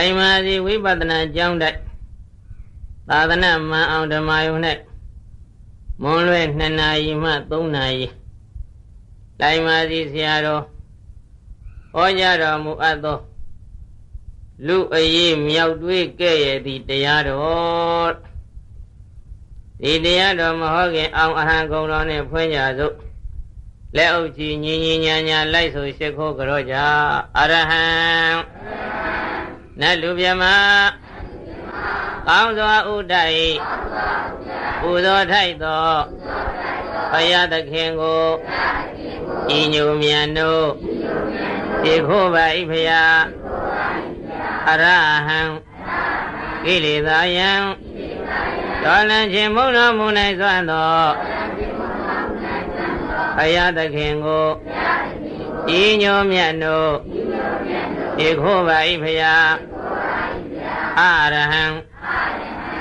တိုင်မာစီဝိပဿနာကြောင်းတိုက်သာသနာမှန်အောင်ဓမ္မယုံ၌မွန်လွဲ2နာရီမှ3နာရီတိုင်မာစီဆရာတော်ဟောကြားတော်မူအပ်သောလူအရေးမြောက်တွေးကဲ့ရဲ့သည့်တရားတော်ဒီတရားတော်မဟုတ်ခင်အောင်အဟံကုံတော်နဲ့ဖွင့်ကြစို့လက်အုပ်ကြီးညီညီညာညာလိုက်ဆိုရှ िख ိုးကြောကြအရဟံ နတ်လူမြမကောင်းစွာဥဒိုက်ပူဇော်ထိုက်သောဘုရားသခင်ကိုဤညူမြန်တို့ရှ िख ိုးပါ၏ဖရာအရဟံကိလေသာယံတော်လန်ခြင်းမုန်းတော်မူနိုင်စွမ်းသောဘုရားသခင်ကိုဤညိုမြတ်တို့ဧ ခိုးပါ၏ဖရာအရဟံ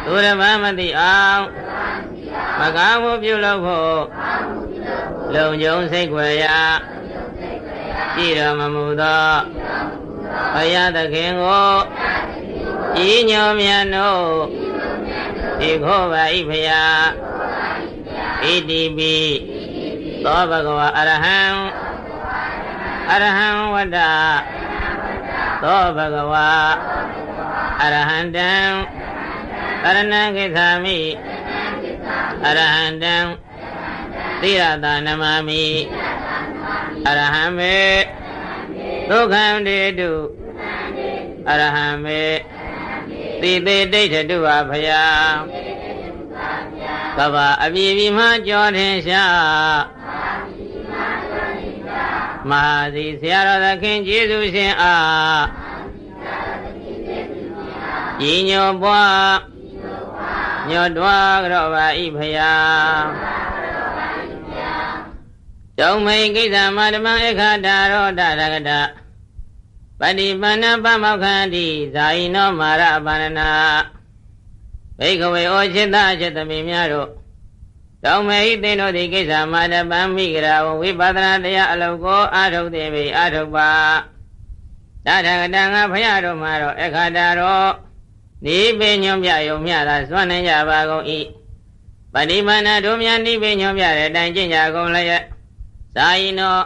သူရမမသိအောင်မကားမှုပြုလုပ်ဖို့လုံခြုံစိတ်ွယ်ရာကြည်တော်မမူသောဘုရားသခင်ကိုဤညိုမြတ်တို့ဧခိုးပါ၏ဖရာဣတိပိသောဘဂဝါအရဟံအရဟံဝတ္တ သောဘဂဝါအရဟံတံတရဏံကိသာမိအရဟံတံသိရတာနမမိအရဟံမေဒုက္ခံတေတုအရဟံမေသိသေးဒိဋ္ဌတုပါဖယာကဘာအပြည့်ပြမှကြောထင်ရှား မဟာစီဆရာတော်သခင်ကျေးဇူးရှင်အားဤညောပွားညောတွားကြောပါဤဖယာတုံမိန်ကိစ္စမဓမ္မအခါတာရောတရကတပฏิပန္နပမောက္ခန္တိဇာယိနောမာရပါဏနာဘိကဝေဩจิตအจิตမိများတို့ တောင်းမေဟိသင်တို့ဒီကိစ္စမှာတပံမိဂရာဝဝိပဿနာတရားအလုံးကိုအာထုတ်သေးပြီအာထုတ်ပါတထကတံငါဖရတို့မှာတော့အခါတာတော့နိဗ္ဗညွန်ပြယုံမြတာစွန့်နိုင်ကြပါကုန်၏ပฏิမနာတို့များနိဗ္ဗညွန်ပြတဲ့အတိုင်းကျင့်ကြကုန်လျက်ဇာယိနော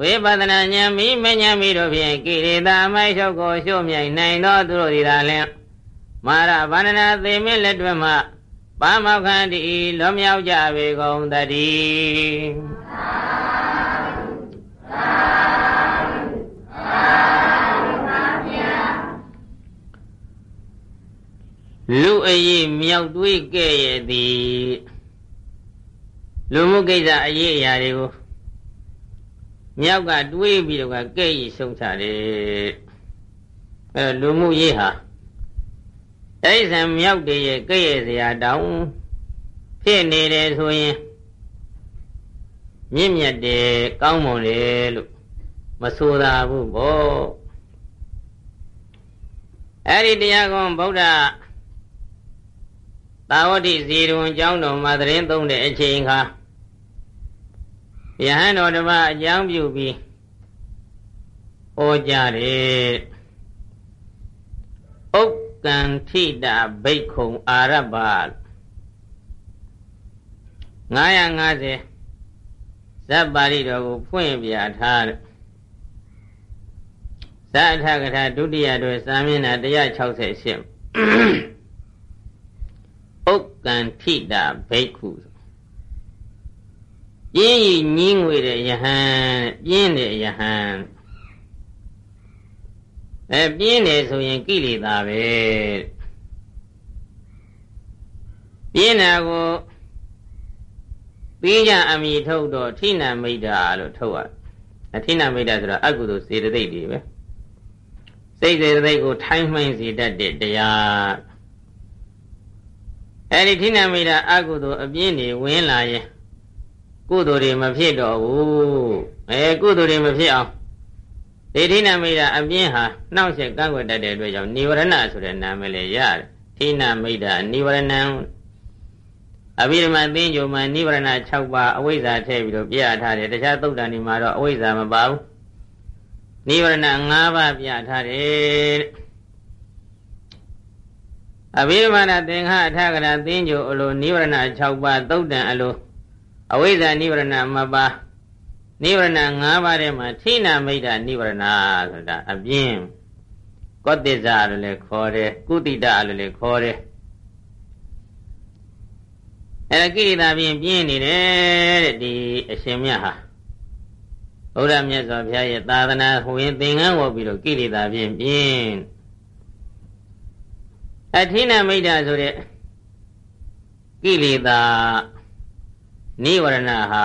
ဝိပဿနာဉာဏ်မိမဉာဏ်မိတို့ဖြင့်ကိရိတာမိုက်ချုပ်ကိုရှုမြိုင်နိုင်သောသူတို့သည်သာလျှင်မာရဗန္ဒနာသေမင်းလက်တွင်မှ ပါမောက္ခန္တိလွန်မြောက်ကြပေကုန်တည်းလူအရေးမြောက်တွေးခဲ့ရသည်လူမှုကိစ္စအရေးအရာတွေကိုမြောက်ကတွေးပြီးတော့ကဲ့ရဆုံးချတယ်အဲလူမှုရေးဟာ တိရစ္ဆာန်မြောက်တည်းရဲ့ကဲ့ရဲ့စရာတောင်းဖြစ်နေတယ်ဆိုရင်မြင့်မြတ်တယ်ကောင်းမွန်တယ်လို့မဆိုသာဘူးဗောအဲ့ဒီတရားကောဗုဒ္ဓသာဝတိဇီရုံကျောင်းတော်မှာသတင်းသုံးတဲ့အချိန်ခါယဟန်တော်ဓမ္မအကြောင်းပြုပြီးဟောကြားတယ်ဥက္ကံထိတာဘိက္ခုံအာရဘ950ဇတ်ပါဠိတော်ကိုဖွင့်ပြထားတယ်ဇတ်အထကထာဒုတိယတွင်စာမျက်နှာ168ဥက္ကံထိတာဘိက္ခုပြင်းရညင်းငွေတဲ့ယဟန်ပြင်းတဲ့ယဟန် အဲပြင်းတယ်ဆိုရင်ကိလေသာပဲပြင်းတာကိုပြီးကြအမိထုတ်တော့ထိဏမိတ်တာလို့ထုတ်ရအထိဏမိတ်တာဆိုတာအကုသိုလ်စေတသိက်တွေပဲစိတ်စေတသိက်ကိုထိုင်းမှိုင်းစေတတ်တဲ့တရားအဲဒီထိဏမိတ်တာအကုသိုလ်အပြင်းတွေဝင်လာရင်ကုသိုလ်တွေမဖြစ်တော့ဘူးအဲကုသိုလ်တွေမဖြစ်အောင် ဒိဋ္ဌိနာမိတာအပြင်းဟာနှောင့်ယှက်ကန့်ကွက်တတ်တဲ့အတွက်ကြောင့်နိဝရဏဆိုတဲ့နာမည်လည်းရတယ်။ဒိနာမိတာနိဝရဏံအဘိဓမ္မာသင်္ကြန်မှာနိဝရဏ6ပါးအဝိဇ္ဇာထည့်ပြီးတော့ပြထားတယ်။တခြားသုတ်တန်တွေမှာတော့အဝိဇ္ဇာမပါဘူး။နိဝရဏ5ပါးပြထားတယ်။အဘိဓမ္မာသင်္ခါအထကရသင်္ကြန်အလိုနိဝရဏ6ပါးသုတ်တန်အလိုအဝိဇ္ဇာနိဝရဏမပါဘူး။ နိဗ္ဗာန်5ပါးထဲမှာထိနာမိတ်တာနိဗ္ဗာန်ဆိုတာအပြင်းကောတိဇာလို့လည်းခေါ်တယ်ကုတိတလို့လည်းခေါ်တယ်အဲ့ဒါကိရိတာပြင်းပြင်းနေတယ်တဲ့ဒီအရှင်မြတ်ဟာဘုရားမြတ်စွာဘုရားရဲ့သာသနာဟဝင်သင်္ကန်းဝေါ်ပြီးတော့ကိရိတာပြင်းပြင်းအထိနာမိတ်တာဆိုတဲ့ကိလေသာနိဝရဏဟာ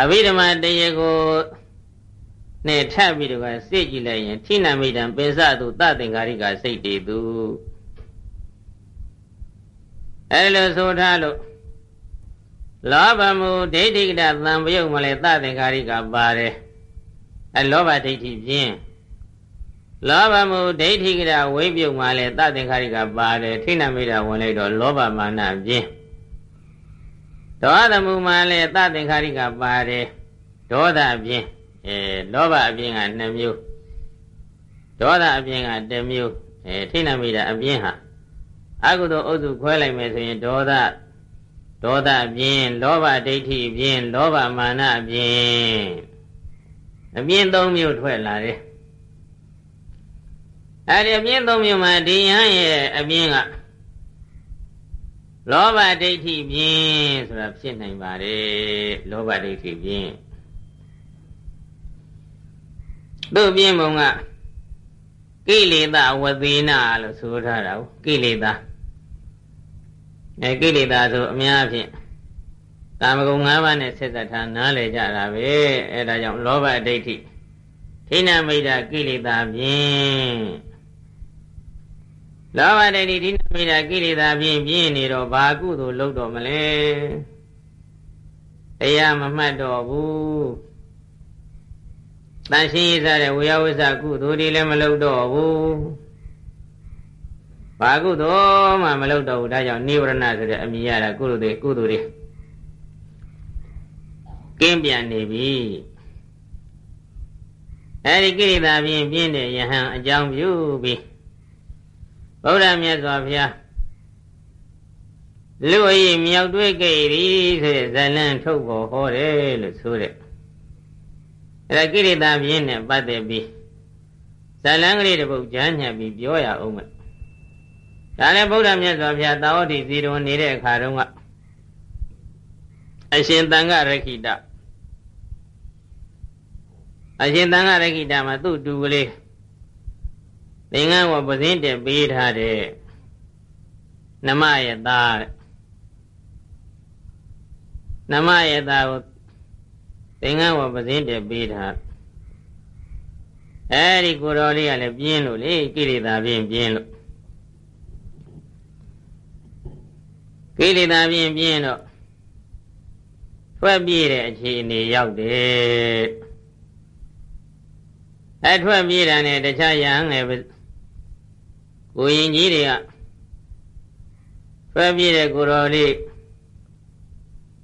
အဘိဓမ္မာတရားကိုနဲ့ထပ်ပြီးတော့စိတ်ကြည့်လိုက်ရင်ထိနာမိတ်တံပင်စသူတသင်္ကာရိကစိတ်တည်သူအဲလိုဆိုထားလို့လောဘမူဒိဋ္ဌိကတသံပယုတ်မလဲသသင်္ကာရိကပါတယ်အဲလောဘဒိဋ္ဌိဖြင့်လောဘမူဒိဋ္ဌိကတဝိပယုတ်မလဲသသင်္ကာရိကပါတယ်ထိနာမိတာဝင်လိုက်တော့လောဘမာနဖြင့် ဒေါသမူမလဲသသင်္ခါရိကပါတယ်ဒေါသအပြင်အဲလောဘအပြင်က2မျိုးဒေါသအပြင်က1မျိုးအဲထိနာမိတာအပြင်ဟာအကုသိုလ်အုပ်စုခွဲလိုက်မယ်ဆိုရင်ဒေါသဒေါသအပြင်လောဘဒိဋ္ဌိအပြင်လောဘမာနအပြင်အပြင်၃မျိုးထွက်လာတယ်အဲဒီအပြင်၃မျိုးမှာဒီယဟန်ရဲ့အပြင်က လောဘဒိဋ္ဌိဖြင့်ဆိုတာဖြစ်နိုင်ပါတယ်လောဘဒိဋ္ဌိဖြင့်သူ့ပြင်းပုံကကိလေသာဝသေနာလို့ဆိုထားတာကိလေသာအဲကိလေသာဆိုအများဖြင့်ကာမဂုဏ်၅ပါးနဲ့ဆက်သက်ထားနားလည်ကြတာပဲအဲဒါကြောင့်လောဘဒိဋ္ဌိဌိနမိတ်တာကိလေသာဖြင့် လောဘဒိဋ္ဌိဌိနမိတ်တာကိလေသာဖြင့်ပြင်းနေတော့ဘာကုသိုလ်လုပ်တော့မလဲတရားမမှတ်တော့ဘူးတန်ရှင်းရေးစားတဲ့ဝေယဝိဇကုသိုလ်တွေလည်းမလုပ်တော့ဘူးဘာကုသိုလ်မှမလုပ်တော့ဘူးဒါကြောင့်နိဝရဏဆိုတဲ့အမည်ရတာကုသိုလ်တွေကုသိုလ်တွေကင်းပြန်နေပြီအဲဒီကိရိတာဖြင့်ပြင်းတဲ့ယဟန်အကြောင်းပြုပြီး ဗုဒ္ဓမြတ်စွာဘုရားလူအည်မြောက်တွေ့ကြပြီဆိုတဲ့ဇလံထုတ်ပေါ်ဟောတယ်လို့ဆိုတဲ့အဲ့ဒါကိရိတာပြင်းနဲ့ပတ်သက်ပြီးဇလံကလေးတစ်ပုဒ်ကြားညှပ်ပြီးပြောရအောင်မယ်ဒါလည်းဗုဒ္ဓမြတ်စွာဘုရားတာဝတိဇီတော်နေတဲ့အခါတုန်းကအရှင်တန်ခရခိတအရှင်တန်ခရခိတမှာသူ့တူကလေး သင်္ကန်းဝပဇင်းတက်ပေးထားတဲ့နမရဲ့သားတဲ့နမရဲ့သားကိုသင်္ကန်းဝပဇင်းတက်ပေးထားအဲဒီကိုတော်လေးကလည်းပြင်းလို့လေကိလေသာပြင်းပြင်းလို့ကိလေသာပြင်းပြင်းတော့ထွက်ပြေးတဲ့အခြေအနေရောက်တယ်အဲထွက်ပြေးတာနဲ့တခြားရဟန်းငယ် ကိုရင်ကြီးတွေကထွက်ပြေးတဲ့ကိုတော်လေး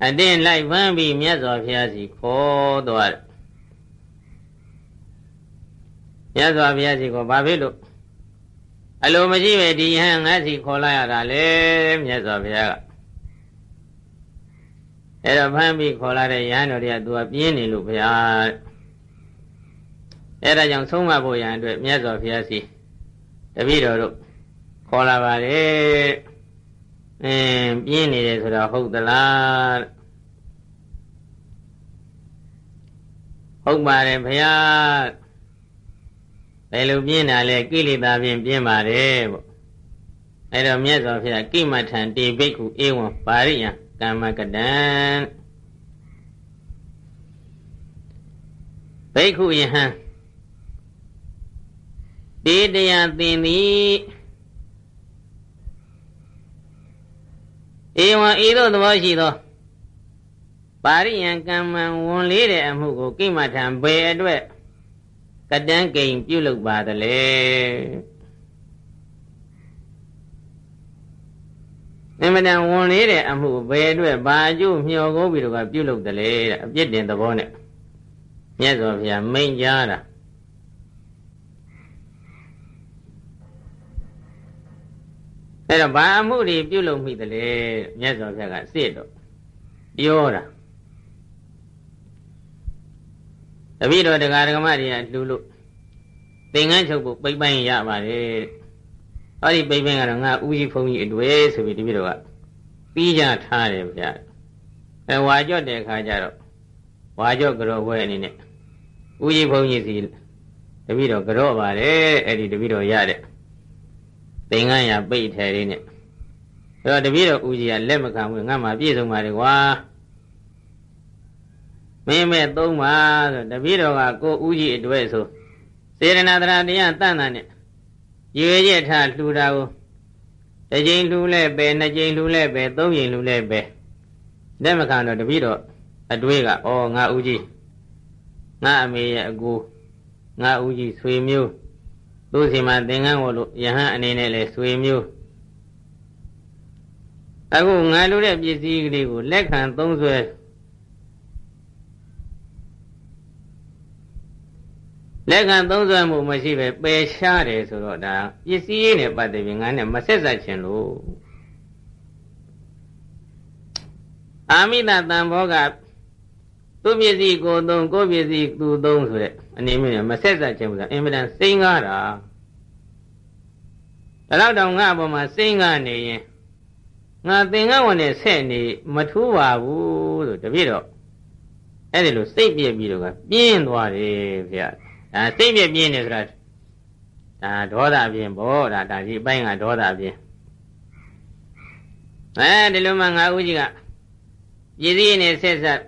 အတင်းလိုက်ပန်းပြီးမြတ်စွာဘုရားစီခေါ်သွားတယ်မြတ်စွာဘုရားစီကိုဘာဖြစ်လို့အလိုမရှိပဲဒီဟန်ငါစီခေါ်လိုက်ရတာလေမြတ်စွာဘုရားကအဲ့တော့ဖမ်းပြီးခေါ်လာတဲ့ရဟန်းတော်တွေကသူကပြင်းနေလို့ဘုရားအဲ့ဒါကြောင့်ဆုံးမဖို့ရန်အတွက်မြတ်စွာဘုရားစီတပည့်တော်တို့ ခေါ်လာပါလေအင်းပြင်းနေတယ်ဆိုတော့ဟုတ်သလားဟုတ်ပါတယ်ဘုရားဘယ်လိုပြင်းတာလဲကိလေသာဖြင့်ပြင်းပါတယ်ပေါ့အဲ့တော့မြတ်စွာဘုရားကိမထံတေဘိက္ခုဧဝံပါရိယံကမ္မကတံဘိက္ခုယဟံတေတရားသင်သည် ဧဝံဤသို့သဘောရှိသောပါရိယံကမ္မံဝန်လေးတဲ့အမှုကိုကိမထံဘယ်အတွက်ကတန်းကိန်ပြုလုပ်ပါသလဲအမှန်တန်ဝန်လေးတဲ့အမှုဘယ်အတွက်ဘာအကျိုးမျှော်ကိုပြီးတော့ပြုလုပ်တယ်လေတဲ့အပြစ်တင်သဘောနဲ့မြတ်စွာဘုရားမိန့်ကြားတာ အဲ့တော့ဘာအမှုတွေပြုလုပ်မိတယ်လေမြတ်စွာဘုရားကစစ်တော့ပြောတာတပည့်တော်တရားဓမ္မတွေကလှူလို့သင်္ကန်းချုပ်ဖို့ပိတ်ပိုင်းရပါတယ်ဟောဒီပိတ်ပိုင်းကတော့ငါဥကြီးဖုံးကြီးအတွေ့ဆိုပြီးတပည့်တော်ကပြီးကြထားတယ်ဗျာအဲဝါကြော့တဲ့အခါကျတော့ဝါကြော့ကြောဝဲအနေနဲ့ဥကြီးဖုံးကြီးစီတပည့်တော်ကြော့ပါတယ်အဲ့ဒီတပည့်တော်ရတဲ့ သင်္ကန်းရပိတ်ထဲလေးနဲ့အဲ့တော့တပည့်တော်ဦးကြီးကလက်မခံဘူးငါမှပြည့်စုံပါတယ်ကွာမင်းမဲ့သုံးပါဆိုတပည့်တော်ကကိုဦးကြီးအတွက်ဆိုစေရနာတရားတရားတန်တန်နဲ့ရေရထလှူတာကိုတစ်ကြိမ်လှူလဲပဲနှစ်ကြိမ်လှူလဲပဲသုံးကြိမ်လှူလဲပဲလက်မခံတော့တပည့်တော်အတွေးကဩငါဦးကြီးငါအမေရဲ့အကူငါဦးကြီးဆွေမျိုး သူ့စီမှာသင်္ကန်းဝလို့ယဟန်အနေနဲ့လဲဆွေမျိုးအခုငါလိုတဲ့ပစ္စည်းကလေးကိုလက်ခံသုံးဆွဲလက်ခံသုံးဆွဲမှုမရှိပဲပယ်ရှားတယ်ဆိုတော့ဒါပစ္စည်းနဲ့ပတ်သက်ပြီးငါနဲ့မဆက်ဆက်ချင်လို့အာမိတတံဘောကသူပစ္စည်းကိုသုံးကိုပစ္စည်းသူသုံးဆိုတဲ့ အနေနဲ့မဆက်ဆက်ချင်ဘူးဆိုအင်မတန်စိမ့်ကားတာဒါတော့တောင်ငါအပေါ်မှာစိမ့်ကားနေရင်ငါသင်္ကန်းဝင်နဲ့ဆက်နေမထူးပါဘူးဆိုတပြည့်တော့အဲ့ဒီလိုစိတ်ပြည့်ပြီးတော့ကပြင်းသွားတယ်ဗျာဒါစိတ်ပြည့်ပြင်းနေဆိုတာဒါဒေါသပြင်းဘောဒါဒါဒီအပိုင်းကဒေါသပြင်းအဲဒီလိုမှငါဦးကြီးကပြည်စည်းနေဆက်ဆက်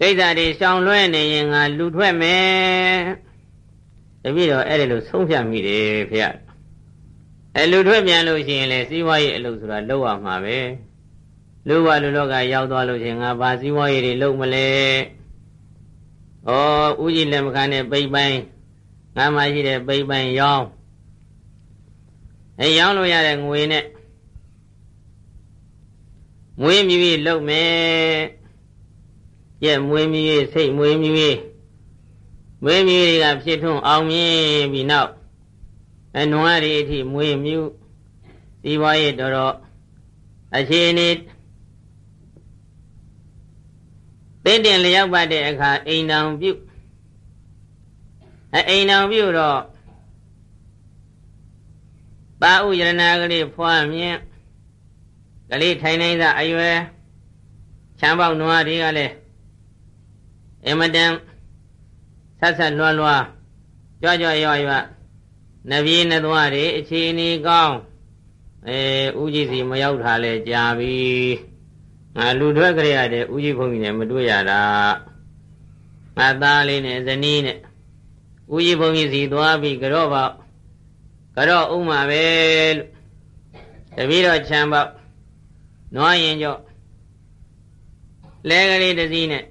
ကိစ္စတွေရှောင်လွှဲနေရင်ငါလူထွက်မယ်တပည့်တော့အဲ့ဒီလိုဆုံးဖြတ်မိတယ်ဖေ။အဲလူထွက်ပြန်လို့ရှိရင်လေစီးပွားရေးအလုပ်ဆိုတာလုပ်ရမှာပဲလူဘလူလောကရောက်သွားလို့ရှိရင်ငါဘာစီးပွားရေးတွေလုပ်မလဲဩဥကြီးလက်မခံတဲ့ပိတ်ပိုင်းငါမှရှိတဲ့ပိတ်ပိုင်းရောင်းအဲရောင်းလို့ရတဲ့ငွေနဲ့မွေးမြူရေးလုပ်မယ် ကျက်မွေးမြူရေးစိတ်မွေးမြူရေးမွေးမြူရေးကဖြစ်ထွန်းအောင်မြင်ပြီးနောက်အနွားတွေအထိမွေမြူစီးပွားရေးတော်တော်အခြေအနေတင်းတင်လျောက်ပတ်တဲ့အခါအိမ်တော်ပြုအဲအိမ်တော်ပြုတော့ပါဥယရနာကလေးဖွားမြင်ကလေးထိုင်နိုင်သာအရွယ်ချမ်းပေါက်နွားတွေကလည်း အမတန်ဆက်ဆက်လွှားလွှားကြွကြွရွရွနပြေးနသွားတွေအခြေအနေကောင်းအဲဥကြီးစီမရောက်တာလဲကြာပြီငါလူထွက်ကြရတဲ့ဥကြီးဘုန်းကြီးနဲ့မတွေ့ရတာငါသားလေးနဲ့ဇနီးနဲ့ဥကြီးဘုန်းကြီးစီသွားပြီးကြော့ပေါက်ကြော့ဥမှာပဲလို့တပည့်တော်ချမ်းပေါက်နွားရင်ကြော့လဲကလေးတစ်စီးနဲ့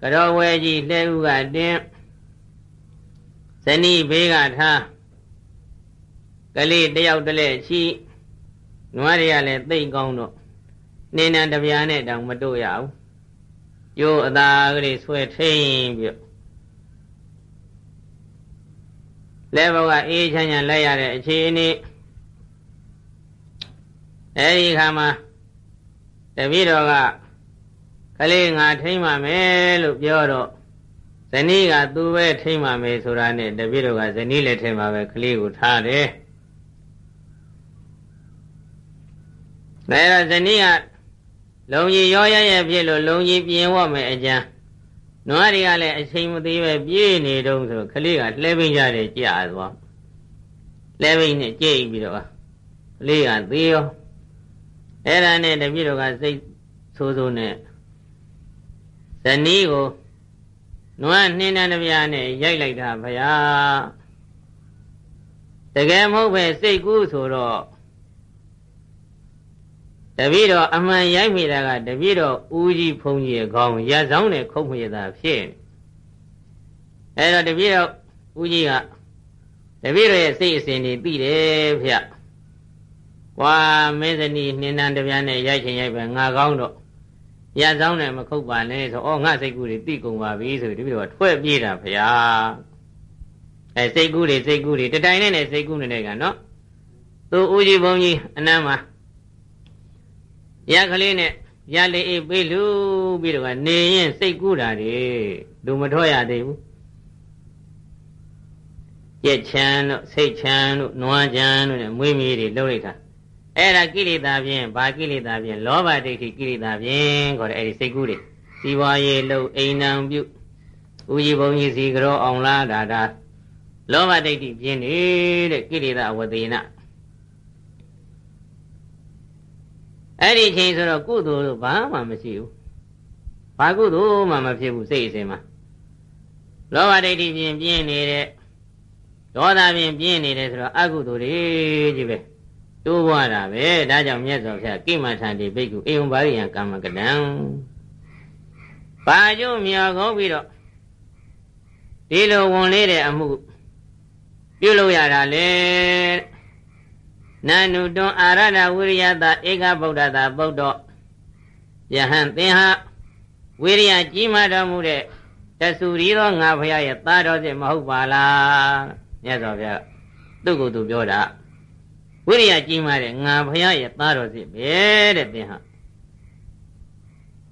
ကြော့ဝဲကြီးလှဲဥကတင်းဇနီးဘေးကထားကလေးတယောက်တလဲရှိနွားတွေကလည်းသိမ့်ကောင်းတော့နေနံတပြားနဲ့တောင်မတို့ရဘူးကျိုးအသာကလေးဆွဲထိန်ပြီးလဲဘောကအေးချမ်းချမ်းလိုက်ရတဲ့အခြေအနေအဲဒီခါမှာတပည့်တော်က ကလေးငါထိမ့်ပါမယ်လို့ပြောတော့ဇနီးကသူပဲထိမ့်ပါမယ်ဆိုတာနဲ့တပည့်တော်ကဇနီးလည်းထိမ့်ပါပဲကလေးကိုထားတယ်ဒါရဇနီးကလုံကြီးရောရရဲ့ဖြစ်လို့လုံကြီးပြင်းဝတ်မယ်အကြံနွားတွေကလည်းအချိန်မသေးပဲပြေးနေတုံးဆိုကလေးကလှဲပိန်ကြတယ်ကြာသွားလှဲပိန်နဲ့ကြိတ်ပြီးတော့ကလေးကသေးရောအဲ့ဒါနဲ့တပြည့်တော်ကစိတ်ဆိုးဆိုးနဲ့ ဇနီးကိုနွားနှင်းတဲ့ပြားနဲ့ရိုက်လိုက်တာဗျာတကယ်မဟုတ်ပဲစိတ်ကူးဆိုတော့တပည့်တော်အမှန်ရိုက်မိတာကတပည့်တော်ဦးကြီးဖုံးကြီးခေါင်းရဆောင်နဲ့ခုတ်မြတာဖြစ်အဲတော့တပည့်တော်ဦးကြီးကတပည့်တော်ရဲ့စိတ်အစဉ်တွေသိတယ်ဗျ။ကွာမင်းစနီနှင်းတန်းတပြားနဲ့ရိုက်ချင်ရိုက်ပဲငါကောင်းတော့ ရဆောင်နဲ့မခုတ်ပါနဲ့ဆိုဩငါစိတ်ကူးတွေသိကုန်ပါပြီဆိုတပည့်တော်ထွက်ပြေးတာဗျာ။အဲစိတ်ကူးတွေစိတ်ကူးတွေတတိုင်နဲ့စိတ်ကူးနေတဲ့ကနော်သူဦးကြီးဘုန်းကြီးအနမ်းမှာရကလေးနဲ့ရလေးအေးပေးလူပြီးတော့နေရင်စိတ်ကူးတာတွေလူမထွက်ရသေးဘူးကြက်ချမ်းတို့စိတ်ချမ်းတို့နွားချမ်းတို့နဲ့မွေးမြီးတွေလှုပ်လိုက်တာ အဲ့ဒါကိလေသာဖြင့်ဘာကိလေသာဖြင့်လောဘဒိဋ္ဌိကိလေသာဖြင့်ခေါ်တဲ့အဲ့ဒီစိတ်ကူးတွေစီဝါရေးလှုပ်အိမ်နံပြုဦးကြီးဘုန်းကြီးစီကြောအောင်လားဒါဒါလောဘဒိဋ္ဌိဖြင့်နေတဲ့ကိလေသာဝသေနအဲ့ဒီချိန်ဆိုတော့ကုသိုလ်လို့ဘာမှမရှိဘူးဘာကုသိုလ်မှမဖြစ်ဘူးစိတ်အစဉ်မှာလောဘဒိဋ္ဌိဖြင့်ပြင်းနေတဲ့ဒေါသဖြင့်ပြင်းနေတယ်ဆိုတော့အကုသိုလ်တွေကြီးပဲ တိုးပွားတာပဲဒါကြောင့်မြတ်စွာဘုရားကိမထံတိဘိက္ခုအေဝံပါရိယံကာမကတံဘာကျုံမြော်ကုန်ပြီးတော့ဒီလိုဝင်လေးတဲ့အမှုပြုလို့ရတာလေနန္နုတွန်အာရဒဝိရိယတာဧကဗုဒ္ဓတာဗုဒ္ဓယဟန်သင်ဟာဝိရိယကြီးမားတော်မူတဲ့တဆူရီသောငါဖရာရဲ့သားတော်စစ်မဟုတ်ပါလားမြတ်စွာဘုရားသူ့ကိုယ်သူပြောတာ ဝိရိယကြီးမားတဲ့ငါဖရာရဲ့သားတော်စစ်ပဲတဲ့သင်ဟာ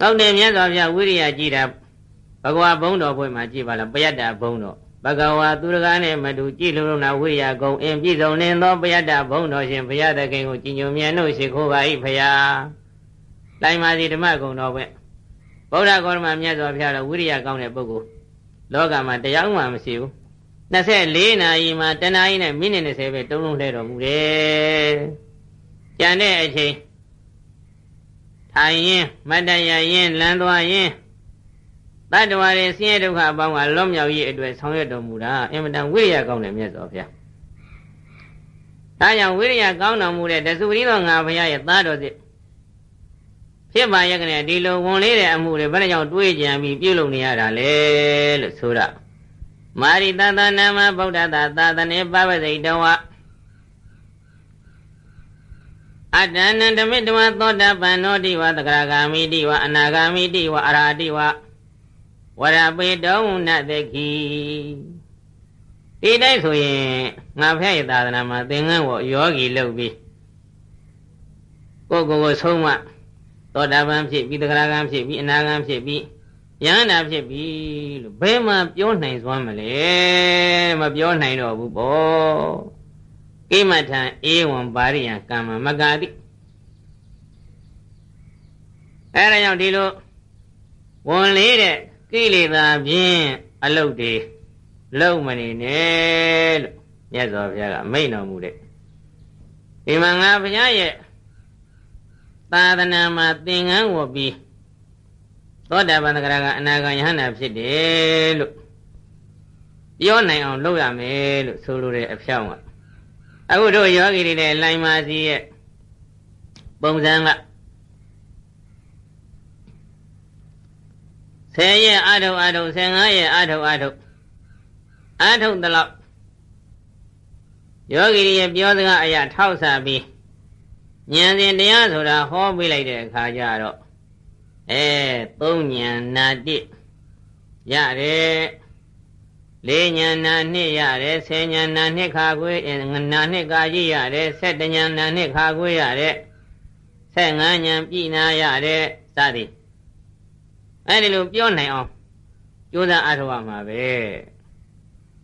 တောက်တယ်မြတ်စွာဘုရားဝိရိယကြီးတာဘဂဝါဘုံတော်ဘွဲ့မှာကြည်ပါလားပယတ္တဘုံတော်ဘဂဝါသူရကားနဲ့မတူကြည်လုံးနာဝိရိယကုံအင်ပြည့်စုံနေသောပယတ္တဘုံတော်ရှင်ဘုရားသခင်ကိုကြည်ညိုမြတ်လို့ရှိခိုးပါ၏ဖရာလိုင်မာစီဓမ္မကုံတော်ဘွဲ့ဗုဒ္ဓဂေါရမမြတ်စွာဘုရားတော်ဝိရိယကောင်းတဲ့ပုဂ္ဂိုလ်လောကမှာတရားမှမရှိဘူး 24နာရီမှာတနာရီနဲ့မိနစ်20ပဲတုံးလုံးလှဲတော်မူတယ်။ကြံတဲ့အချိန်ထိုင်ရင်မတ္တရရင်လမ်းသွားရင်တတ္တဝါတွေဆင်းရဲဒုက္ခအပေါင်းကလွတ်မြောက်ရေးအတွက်ဆောင်ရွက်တော်မူတာအင်မတန်ဝိရိယကောင်းတဲ့မြတ်စွာဘုရား။ဒါကြောင့်ဝိရိယကောင်းတော်မူတဲ့တသုရီတော်ငါဘုရားရဲ့သားတော်စစ်ဖြစ်ပါရဲ့ကနေဒီလိုဝန်လေးတဲ့အမှုတွေဘယ်နှကြောင့်တွေးကြံပြီးပြုလုပ်နေရတာလဲလို့ဆိုတော့ မာရိတသနာမဗုဒ္ဓသာသာသနေပပစိတဝအတ္တနန္တမိတဝသောတပန်နောတိဝသကရဂာမိတိဝအနာဂာမိတိဝအရာတိဝဝရပေတောနသခိဒီတိုက်ဆိုရင်ငါဖျက်ရသာသနာမှာသင်္ကန်းကိုယောဂီလုပ်ပြီးကိုကိုကိုဆုံးမသောတာပန်ဖြစ်ပြီးသကရဂံဖြစ်ပြီးအနာဂံဖြစ်ပြီး ယန္တာဖြစ်ပြီလို့ဘယ်မှပြောနိုင်စွမ်းမလဲမပြောနိုင်တော့ဘူးပေါ့ကိမထံအေဝံပါရိယံကမ္မမဂာတိအဲဒါကြောင့်ဒီလိုဝန်လေးတဲ့ကိလေသာဖြင့်အလုတ်တွေလုံမနေနဲ့လို့မြတ်စွာဘုရားကမိန့်တော်မူတဲ့ဒီမှာငါဘုရားရဲ့သာသနာမှာသင်္ကန်းဝတ်ပြီး သောတာပန်တဂရကအနာဂံယဟနာဖြစ်တယ်လို့ပြောနိုင်အောင်လုပ်ရမယ်လို့ဆိုလိုတဲ့အဖြောင်းကအခုတို့ယောဂီတွေနဲ့လိုင်မာစီရဲ့ပုံစံက10ရက်အထုပ်အထုပ်15ရက်အထုပ်အထုပ်အထုပ်တလောက်ယောဂီရဲ့ပြောစကားအရာထောက်ဆပြီးဉာဏ်စဉ်တရားဆိုတာဟောပေးလိုက်တဲ့အခါကျတော့ အဲသုံးညာနာတိရတယ်လေးညာနာနှစ်ရတယ်ဆယ်ညာနာနှစ်ခါခွေးနာနှစ်ကာကြီးရတယ်ဆက်တညာနာနှစ်ခါခွေးရတယ်ဆက်ငါးညာပြည်နာရတယ်စသည်အဲဒီလိုပြောနိုင်အောင်ကြိုးစားအားထုတ်ရမှာပဲ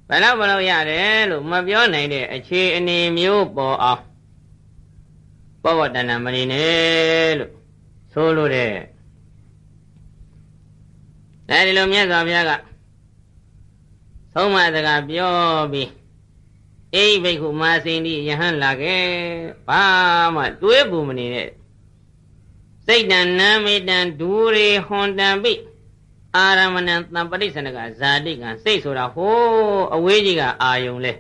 ဘယ်တော့ဘယ်တော့ရတယ်လို့မပြောနိုင်တဲ့အခြေအနေမျိုးပေါ်အောင်ဘောဝတဏမနေနဲ့လို့ဆိုလိုတဲ့ အဲဒီလိုမြတ်စွာဘုရားကသုံးမစကားပြောပြီးအိဘိက္ခုမာစိန်တိယဟန်လာခဲ့ဘာမှတွေးပူမနေတဲ့စိတ်တန်နာမေတံဒူရီဟွန်တံပိအာရမဏံတံပရိစ္ဆနကဇာတိကံစိတ်ဆိုတာဟိုးအဝေးကြီးကအာယုံလဲ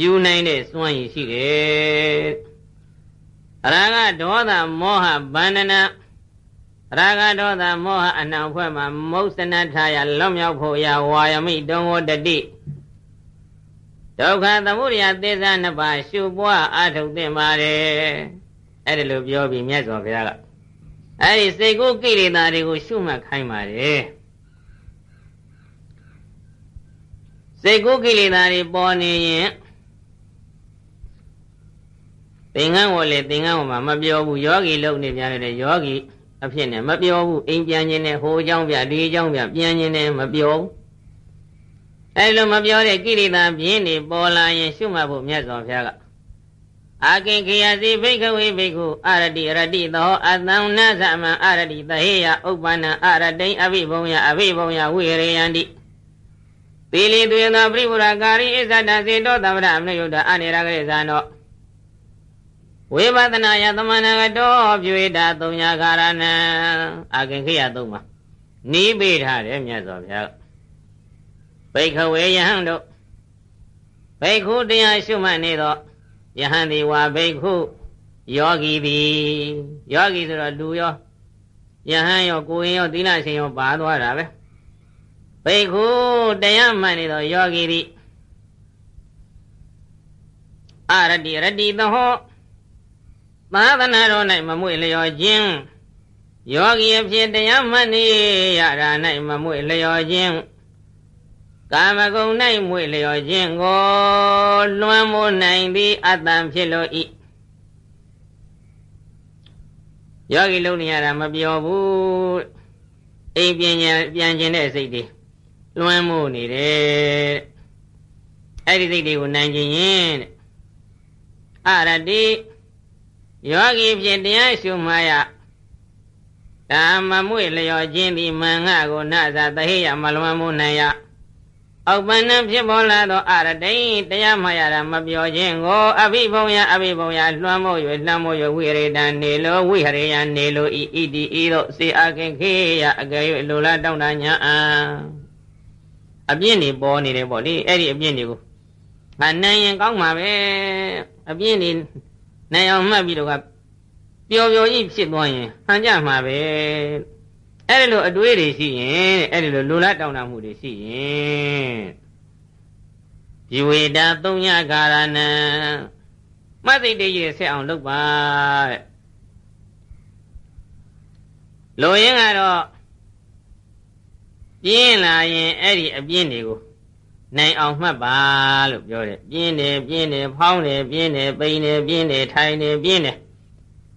ယူနိုင်တဲ့စွမ်းရည်ရှိတယ်ရာဂဒေါသမောဟဗန္ဒနာ ရာဂဒေါသမောဟအနှောင်ဖွဲ့မှာမုဿနထာယလွတ်မြောက်ဖို့ရာဝါယမိတုံဝတတိဒုက္ခသမုဒယသေဇာနှစ်ပါးရှုပွားအာထုတ်သင့်ပါတယ်အဲ့ဒါလိုပြောပြီးမြတ်စွာဘုရားကအဲ့ဒီစိတ်ကိုကိလေသာတွေကိုရှုမှတ်ခိုင်းပါတယ်စိတ်ကိုကိလေသာတွေပေါ်နေရင်သင်္ကန်းဝလေသင်္ကန်းဝမှာမပြောဘူးယောဂီလုံနေပြန်တယ်ယောဂီ အဖြစ်နဲ့မပြောဘူးအိမ်ပြန်ခြင်းနဲ့ဟိုအကြောင်းပြဒီအကြောင်းပြပြန်ခြင်းနဲ့မပြောဘူးအဲလိုမပြောတဲ့ကိရိတာပြင်းနေပေါ်လာရင်ရှုမှတ်ဖို့မြတ်စွာဘုရားကအာကင်ခေယစီဘိက္ခဝေဘိက္ခုအရတိရတိသောအတံနသမံအရတိတဟေယဥပ္ပန္နအရတိအဘိဘုံယအဘိဘုံယဝိရေယန္တိသီလီသွေသောပြိပုရကာရိဣဇဒစေတောသဗ္ဗရမနုယုဒအနေရဂရိဇာနော ဝိပဿနာယသမဏဂတောပြွေတာသုံးညာကာရဏံအာကင်ခေယသုံးပါနီးပေးထားတယ်မြတ်စွာဘုရားဘိက္ခဝေယဟံတို့ဘိက္ခုတရားရှုမှတ်နေသောယဟန်ဒီဝါဘိက္ခုယောဂီသည်ယောဂီဆိုတော့လူရောယဟန်ရောကိုရင်ရောသီလရှင်ရောပါသွားတာပဲဘိက္ခုတရားမှတ်နေသောယောဂီသည်အရတိရတိသဟော သာသနာတော်၌မမွေလျော်ခြင်းယောဂီအဖြစ်တရားမှတ်နေရတာ၌မမွေလျော်ခြင်းကာမဂုဏ်၌မွေလျော်ခြင်းကိုလွှမ်းမိုးနိုင်သည်အတ္တဖြစ်လို့ဤယောဂီလုံးနေရတာမပြောဘူးအိမ်ပြန်ပြန်ခြင်းတဲ့စိတ်တွေလွှမ်းမိုးနေတယ်အဲ့ဒီစိတ်တွေကိုနိုင်ခြင်းရင်အရတိ ယောဂီဖြင့်တရားရှုမှရဓမ္မမွေလျော်ခြင်းသည်မင်္ဂကိုနသသဟိယမလွန်မှုနိုင်ရအောက်ပဏံဖြစ်ပေါ်လာသောအရတိတရားမှရတာမပြောခြင်းကိုအဘိဘုံယအဘိဘုံယလွှမ်းမိုး၍လှမ်းမိုး၍ဝိရေတံနေလိုဝိဟရေယနေလိုဤဣတိဤသို့စေအခင်ခေယအကယ်၍လိုလားတောင်းတညာအံအပြည့်နေပေါ်နေတယ်ပေါ့လေအဲ့ဒီအပြည့်တွေကိုငါနိုင်ရင်ကောင်းမှာပဲအပြည့်နေ နိုင်အောင်မှတ်ပြီးတော့ကပျော်ပျော်ကြီးဖြစ်သွားရင်ဟန်ကြမှာပဲအဲ့ဒီလိုအတွေးတွေရှိရင်အဲ့ဒီလိုလူလားတောင်းတမှုတွေရှိရင်ဒီဝေဒာသုံးညကာရဏံမသိတည်းကြီးဆက်အောင်လုပ်ပါတဲ့လိုရင်းကတော့ပြင်းလာရင်အဲ့ဒီအပြင်းတွေကို နိုင်အောင်မှတ်ပါလို့ပြောတယ်ပြင်းတယ်ပြင်းတယ်ဖောင်းတယ်ပြင်းတယ်ပိန်တယ်ပြင်းတယ်ထိုင်တယ်ပြင်းတယ်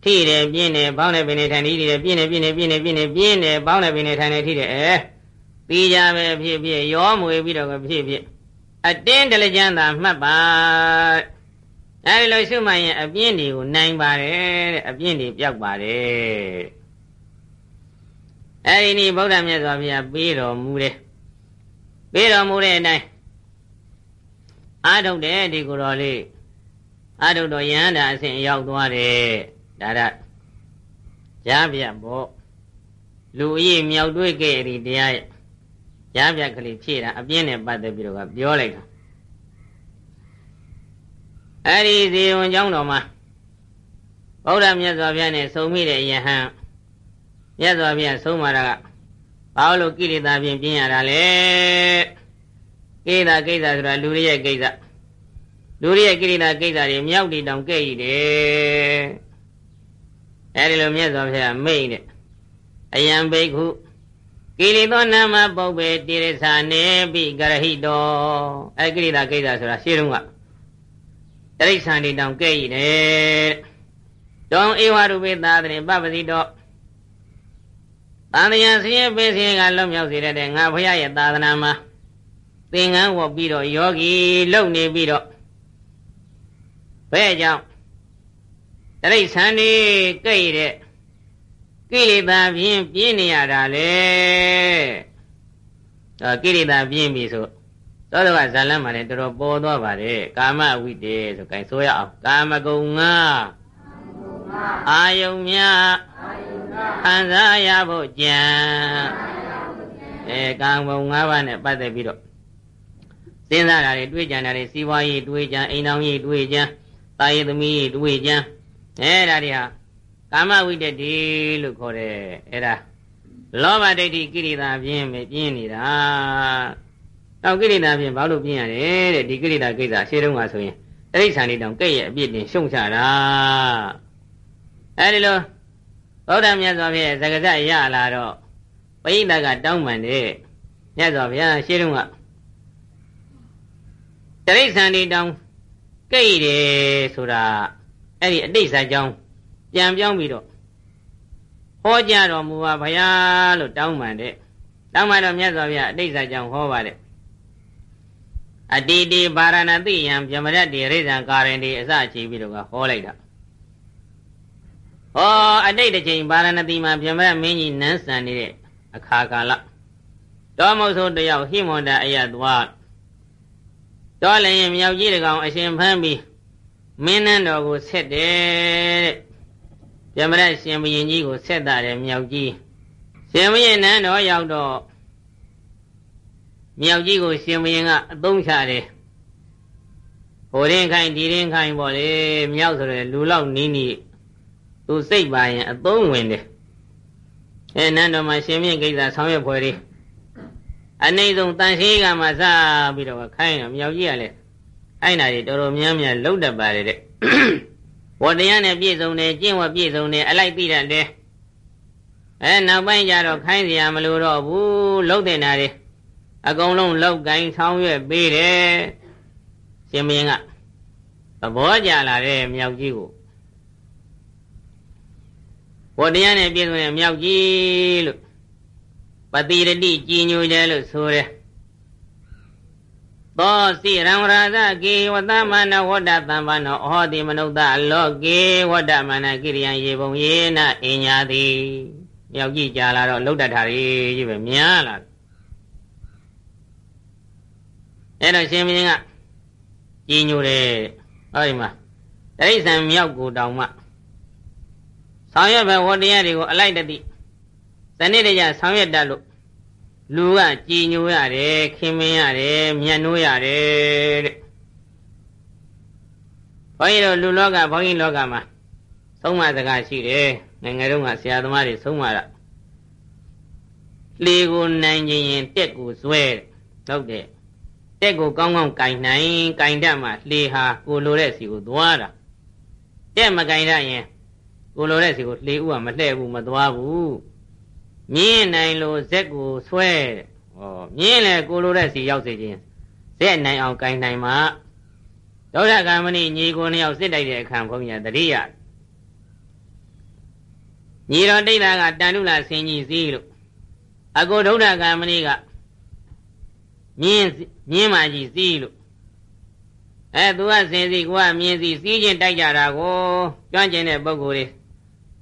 ထိတယ်ပြင်းတယ်ဖောင်းတယ်ပိန်တယ်ထိုင်တယ်ထိတယ်ပြင်းတယ်ပြင်းတယ်ပြင်းတယ်ပြင်းတယ်ပြင်းတယ်ဖောင်းတယ်ပိန်တယ်ထိုင်တယ်ထိတယ်အဲပြီးကြပဲဖြစ်ဖြစ်ရောမွေပြီးတော့ဖြစ်ဖြစ်အတင်းတလကြမ်းသာမှတ်ပါအဲဒီလိုရှုမှရင်အပြင်းတွေကိုနိုင်ပါတယ်တဲ့အပြင်းတွေပြောက်ပါတယ်အဲဒီနေ့ဗုဒ္ဓမြတ်စွာဘုရားပေးတော်မူတယ်ပေးတော်မူတဲ့အတိုင်း အာထုတ်တယ်ဒီကိုယ်တော်လေးအာထုတ်တော်ယန္တာအစဉ်ရောက်သွားတယ်ဒါရကြားပြပေါ့လူအရေးမြောက်တွေ့ခဲ့တဲ့တရားရဲ့ကြားပြကလေးဖြည့်တာအပြင်းနဲ့ပတ်သက်ပြီးတော့ပြောလိုက်တာအဲ့ဒီဇေယွန်ကျောင်းတော်မှာဗုဒ္ဓမြတ်စွာဘုရားနဲ့ဆုံမိတဲ့ယဟန်မြတ်စွာဘုရားဆုံးมาတာကဘာလို့ကိလေသာဖြင့်ပြင်းရတာလဲ ကိလေသာကိစ္စဆိုတာလူတွေရဲ့ကိစ္စလူတွေရဲ့ကိလေသာကိစ္စတွေမြောက်တီတောင်ကဲ့ရည်တယ်အဲဒီလိုမြတ်စွာဘုရားမိတ်တဲ့အယံဘိက္ခုကိလေသောနာမပုပ္ပေတိရစ္ဆာနေပိကရဟိတောအဲကိလေသာကိစ္စဆိုတာရှင်းတော့ကတိရစ္ဆာန်တွေတောင်ကဲ့ရည်တယ်တောဧဝရုပိသာတရေပပတိတောတန်တရားဆင်းရဲပေးခြင်းကလွတ်မြောက်စေတဲ့ငါဘုရားရဲ့သာသနာမှာ သင်္ကန်းဝတ်ပြီးတော့ယောဂီလုံနေပြီးတော့ဘဲကြောင့်တရိษံနေကြိတ်တဲ့ကိလေသာဖြင့်ပြင်းနေရတာလေအဲကိလေသာပြင်းပြီဆိုသောတကဇာလမ်းမှာလည်းတော်တော်ပေါ်သွားပါတယ်ကာမဝိတေဆိုကြင်ဆိုရအောင်ကာမဂုဏ်ငါအာယုံများခံစားရဖို့ကြံအဲကာမဂုဏ်၅ပါးနဲ့ပတ်သက်ပြီးတော့ စဉ်းစားတာတွေတွေးကြံတာတွေစီးပွားရေးတွေးကြံအိမ်တော်ရေးတွေးကြံတာယသမီးရေးတွေးကြံအဲဒါတွေဟာကာမဝိတ္တိလို့ခေါ်တယ်အဲ့ဒါလောဘဒိဋ္ဌိကိရိတာပြင်းပဲပြင်းနေတာတော့ကိရိတာပြင်းဘာလို့ပြင်းရလဲတဲ့ဒီကိရိတာကိစ္စရှင်းတုန်းကဆိုရင်တိဋ္ဌာန်လေးတောင်ကဲ့ရဲ့အပြစ်တင်ရှုံချတာအဲဒီလိုဗုဒ္ဓမြတ်စွာဘုရားသက္ကစရလာတော့ပိဋကကတောင်းပန်တယ်မြတ်စွာဘုရားရှင်းတု န်းကတိဋ္ဌာန်လေးတောင်ကဲ့တယ်ဆိုတာအဲ့ဒီအတိတ်ဇာကြောင်းပြန်ပြောင်းပြီးတော့ဟောကြားတော်မူပါဗျာလို့တောင်းပန်တဲ့တောင်းပန်တော့မြတ်စွာဘုရားအတိတ်ဇာကြောင်းဟောပါတယ်အတိတိဗာရဏတိယံပြမရတ္တိရိဇံကာရင်တိအစချီပြီးတော့ဟောလိုက်တာဟောအတိတ်တစ်ချိန်ဗာရဏတိမှာပြမရမင်းကြီးနန်းဆန်နေတဲ့အခါကာလတော်မုတ်ဆိုတယောက်ဟိမွန်တာအယသွား တော်လည်းမြောက်ကြီးတကောင်အရှင်ဖမ်းပြီးမင်းနှန်းတော်ကိုဆက်တယ်တဲ့ပြမရရှင်ဘုရင်ကြီးကိုဆက်တာတယ်မြောက်ကြီးရှင်ဘုရင်နန်းတော်ရောက်တော့မြောက်ကြီးကိုရှင်ဘုရင်ကအသုံးချတယ်ဟိုရင်ခိုင်ဒီရင်ခိုင်ပေါ့လေမြောက်ဆိုရယ်လူလောက်နီးနီးသူစိတ်ပါရင်အသုံးဝင်တယ်အဲနန်းတော်မှာရှင်ဘုရင်ကိစ္စဆောင်ရွက်ဖွယ်လေး အနေဆုံးတန်ရှိကမှစပြီးတော့ခိုင်းတော့မြောက်ကြီးကလည်းအဲ့နာတွေတော်တော်များများလှုပ်တတ်ပါတယ်တဲ့ဝတ္တရားနဲ့ပြည့်စုံတယ်ကျင့်ဝတ်ပြည့်စုံတယ်အလိုက်သိတတ်တယ်အဲနောက်ပိုင်းကျတော့ခိုင်းစရာမလိုတော့ဘူးလှုပ်တဲ့နာတွေအကုန်လုံးလှုပ်ကိုင်းဆောင်ရွက်ပေးတယ်ရှင်မင်းကသဘောကျလာတဲ့မြောက်ကြီးကိုဝတ္တရားနဲ့ပြည့်စုံတဲ့မြောက်ကြီးလို့ ပတိရတိကြည်ညိုတယ်လို့ဆိုတယ်သောစိရံရာဇကေဝတမနဝတ္တသံဘာနောအဟောတိမနုဿလောကေဝတ္တမနကိရိယံရေပုံယေနအင်ညာတိမြောက်ကြည့်ကြလာတော့လှုပ်တတ်တာကြီးပဲများလာအဲ့တော့ရှင်မင်းကကြည်ညိုတယ်ဟောဒီမှာတရိษံမြောက်ကိုတောင်မှဆောင်ရွက်ပဲဝတ္တရားတွေကိုအလိုက်တတိ စနစ်တကျဆောင်ရွက်တတ်လို့လူကကြည်ညိုရတယ်ခင်မင်းရတယ်မြတ်နိုးရတယ်တဲ့ဘုန်းကြီးတို့လူလောကဘုန်းကြီးလောကမှာသုံးမစကားရှိတယ်နိုင်ငံတော်ကဆရာသမားတွေသုံးမတာလေကိုနိုင်ခြင်းရင်တက်ကိုဇွဲဟုတ်တယ်တက်ကိုကောင်းကောင်းကင်နိုင်ကင်တတ်မှလေဟာကိုလိုတဲ့စီကိုသွားတာတက်မကင်တတ်ရင်ကိုလိုတဲ့စီကိုလေဥကမလှဲ့ဘူးမသွားဘူး မြင်းနိုင်လို့ဇက်ကိုဆွဲတဲ့ဩမြင်းလေကိုလိုတဲ့စီရောက်စေခြင်းဇက်နိုင်အောင်ကင်နိုင်မှာဒုဒ္ဓကမဏိညီကိုနှစ်ယောက်စစ်တိုက်တဲ့အခါဘုန်းကြီးတတိယညီတော်တိတ်တာကတန်တုလာဆင်းကြီးစည်းလို့အကိုဒုဒ္ဓကမဏိကမြင်းမြင်းမကြီးစည်းလို့အဲသူကစင်စီကိုကမြင်းစီစီးချင်းတိုက်ကြတာကိုကျွမ်းကျင်တဲ့ပုဂ္ဂိုလ်တွေ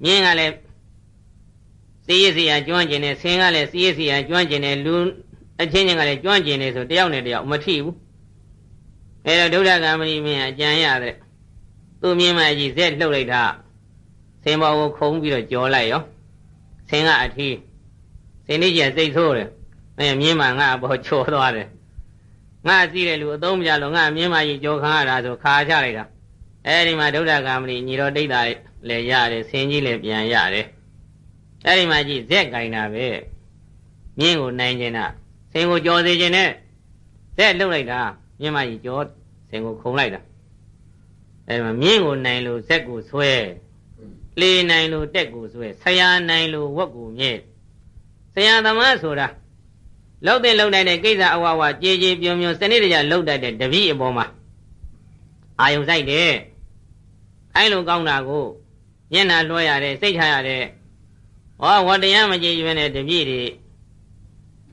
မြင်းကလည်း စီးရစီရကျွမ်းကျင်တယ်ဆင်းကလည်းစီးရစီရကျွမ်းကျင်တယ်လူအချင်းချင်းကလည်းကျွမ်းကျင်တယ်ဆိုတယောက်နဲ့တယောက်မထိဘူးအဲတော့ဒုဒ္ဒကမဏိမင်းအကြံရတဲ့သူမြင်မှကြီးဇက်လှုပ်လိုက်တာဆင်းဘောကိုခုံပြီးတော့ကြော်လိုက်ရောဆင်းကအထီးဆင်းလေးကြီးစိတ်ဆိုးတယ်အဲမြင်းမှငါအပေါ်ချော်သွားတယ်ငါစီးတဲ့လူအသုံးမကြလို့ငါမြင်းမှကြီးကြော်ခံရတာဆိုခါချလိုက်တာအဲဒီမှာဒုဒ္ဒကမဏိညီတော်တိတ်တာလည်းရတယ်ဆင်းကြီးလည်းပြန်ရတယ် အဲ့ဒီမှာကြည့်ဇက်ကင်တာပဲမြင်းကိုနိုင်ကျင်တာဆင်ကိုကြော်စေခြင်းနဲ့ဇက်လှုပ်လိုက်တာမြင်းမကြီးကြော်ဆင်ကိုခုံလိုက်တာအဲ့မှာမြင်းကိုနိုင်လို့ဇက်ကိုဆွဲလေနိုင်လို့တက်ကိုဆွဲဆရာနိုင်လို့ဝက်ကိုမြဲဆရာသမားဆိုတာလောက်တဲ့လောက်နိုင်တဲ့ကိစ္စအဝဝကြေကြေပြုံပြုံစနစ်တကျလောက်တတ်တဲ့တပည့်အပေါ်မှာအာယုံဆိုင်တယ်အဲလိုကောင်းတာကိုမျက်နှာလွှဲရတယ်စိတ်ထားရတယ် ဟောဝတရားမကြည်ရွယ်နဲ့တပြည့်တွေ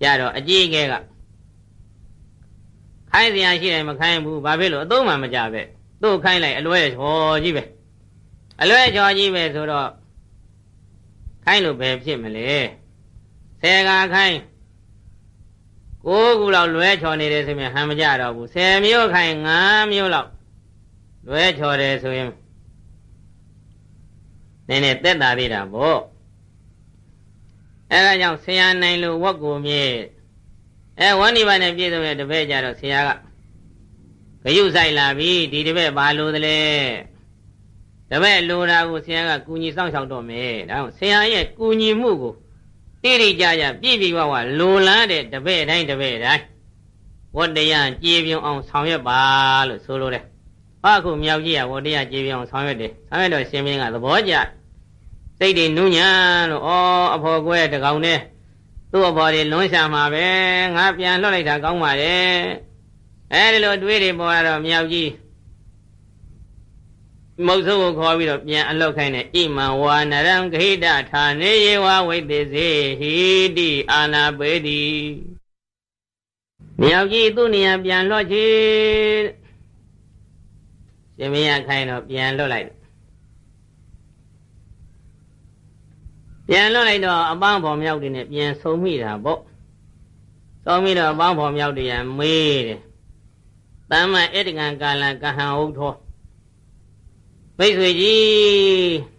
ကြတော့အကြီးအကဲကခိုင်းစရာရှိတယ်မခိုင်းဘူးဘာဖြစ်လို့အသုံးမှမကြပဲသူ့ခိုင်းလိုက်အလွဲချော်ကြီးပဲအလွဲချော်ကြီးပဲဆိုတော့ခိုင်းလို့ပဲဖြစ်မလဲဆယ်ကခိုင်းကိုးခုလောက်လွဲချော်နေတယ်ဆိုရင်ဟန်မကြတော့ဘူးဆယ်မျိုးခိုင်းငါးမျိုးလောက်လွဲချော်တယ်ဆိုရင်နည်းနည်းတက်တာသေးတာပေါ့ အဲဒါကြောင့်ဆရာနိုင်လို့ဝတ်ကိုမြေအဲဝဏိပါနဲ့ပြည့်စုံတဲ့တပည့်ကြတော့ဆရာကဂယုဆိုင်လာပြီဒီတပည့်ဘာလို့သလဲတပည့်လိုတာကိုဆရာကကူညီစောင့်ရှောက်တော့မယ်ဒါကြောင့်ဆရာရဲ့ကူညီမှုကိုတိတိကျကျပြည့်ပြည့်ဝဝလိုလားတဲ့တပည့်တိုင်းတပည့်တိုင်းဝတ္တရားကြေပြုံအောင်ဆောင်ရွက်ပါလို့ဆိုလိုတယ်ဟာခုမြောက်ကြီးကဝတ္တရားကြေပြုံအောင်ဆောင်ရွက်တယ်ဆောင်ရွက်တော့ရှင်မင်းကသဘောကျ စိတ်တွေနူးညံလို့ဩအဖော်ကွဲတကောင်နဲ့သူ့အဖော်တွေလွန်းရှာမှာပဲငါပြန်လွတ်လိုက်တာကောင်းပါရဲ့အဲဒီလိုတွေးတွေပေါ်တော့မြောက်ကြီးမုတ်ဆိုးကိုခေါ်ပြီးတော့ပြန်အလောက်ခိုင်းတယ်ဣမံဝါနရံခိတဌာနေယေဝဝိသေစေဟိတိအာနာပေတိမြောက်ကြီးသူ့နေရာပြန်လွှတ်ချေရှင်မင်းခိုင်းတော့ပြန်လွှတ်လိုက် ပြန်လွှတ်လိုက်တော့အပန်းဖော်မြောက်တွေနဲ့ပြန်ဆုံမိတာပေါ့ဆုံးပြီးတော့အပန်းဖော်မြောက်တွေရမေးတယ်တမ္မဧတကံကာလကဟံဥထောမိတ်ဆွေကြီး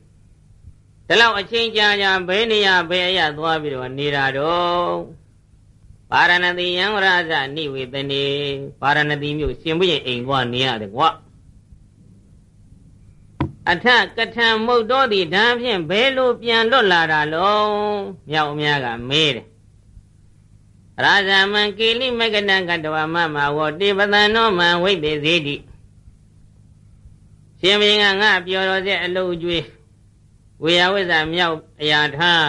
ဒီလောက်အချင်းကြာကြာဘယ်နေရာဘယ်အရာသွားပြီးတော့နေတာတော့ပါရဏတိယံဝရဇနိဝေတနေပါရဏတိမြို့ရှင်ဘုရင်အိမ်သွားနေရတယ်ကွာ အထကထံမုတ်တော်သည်ဒါဖြင့်ဘယ်လိုပြန်လွတ်လာတာလုံးမြောက်အများကမေးတယ်ရာဇာမံကိလိမကတံကတဝမမဝတိပသနောမံဝိတေဇေတိရှင်ဘင်းကငါပြောတော်တဲ့အလုတ်ကျွေးဝေယဝိဇ္ဇာမြောက်အရာထား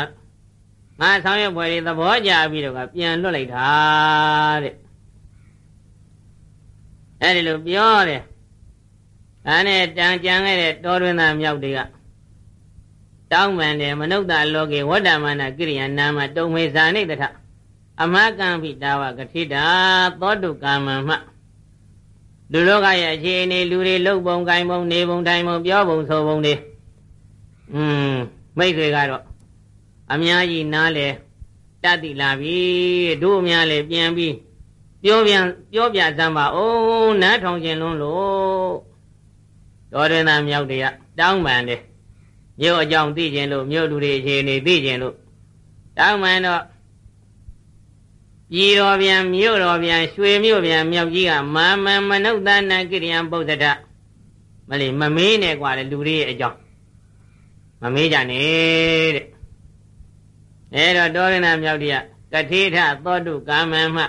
ငါဆောင်ရွက်ဖွယ်တွေသဘောကျပြီးတော့ကပြန်လွတ်လိုက်တာတဲ့အဲ့ဒီလိုပြောတယ် ဒါနဲ့တန်ကြံခဲ့တဲ့တောတွင်သားမြောက်တွေကတောင်းပန်တယ်မနုဿလောကေဝတ္တမနာကိရိယာနာမတုံမေဇာနိတထအမကံဖိတာဝကတိတာသောတုကာမံမှလူလောကရဲ့အခြေအနေလူတွေလုတ်ပုံကိုင်ပုံနေပုံတိုင်းပုံပြောပုံဆိုပုံတွေอืมမိတ်တွေကတော့အများကြီးနားလေတတ်တိလာပြီတို့အများလေပြန်ပြီးပြောပြန်ပြောပြစမ်းပါဦးနားထောင်ခြင်းလုံးလို့ တော်ရင်သားမြောက်တွေကတောင်းပန်တယ်မြို့အကြောင်းသိခြင်းလို့မြို့လူတွေအခြေအနေသိခြင်းလို့တောင်းပန်တော့ပြည်တော်ပြန်မြို့တော်ပြန်ရွှေမြို့ပြန်မြောက်ကြီးကမာမန်မနုဿနကိရိယံပုဒ္ဒတမလေးမမေးနဲ့กว่าလေလူတွေရဲ့အကြောင်းမမေးကြနဲ့တဲ့အဲတော့တောရဏမြောက်ကြီးကကတိထသောတုကာမံမှ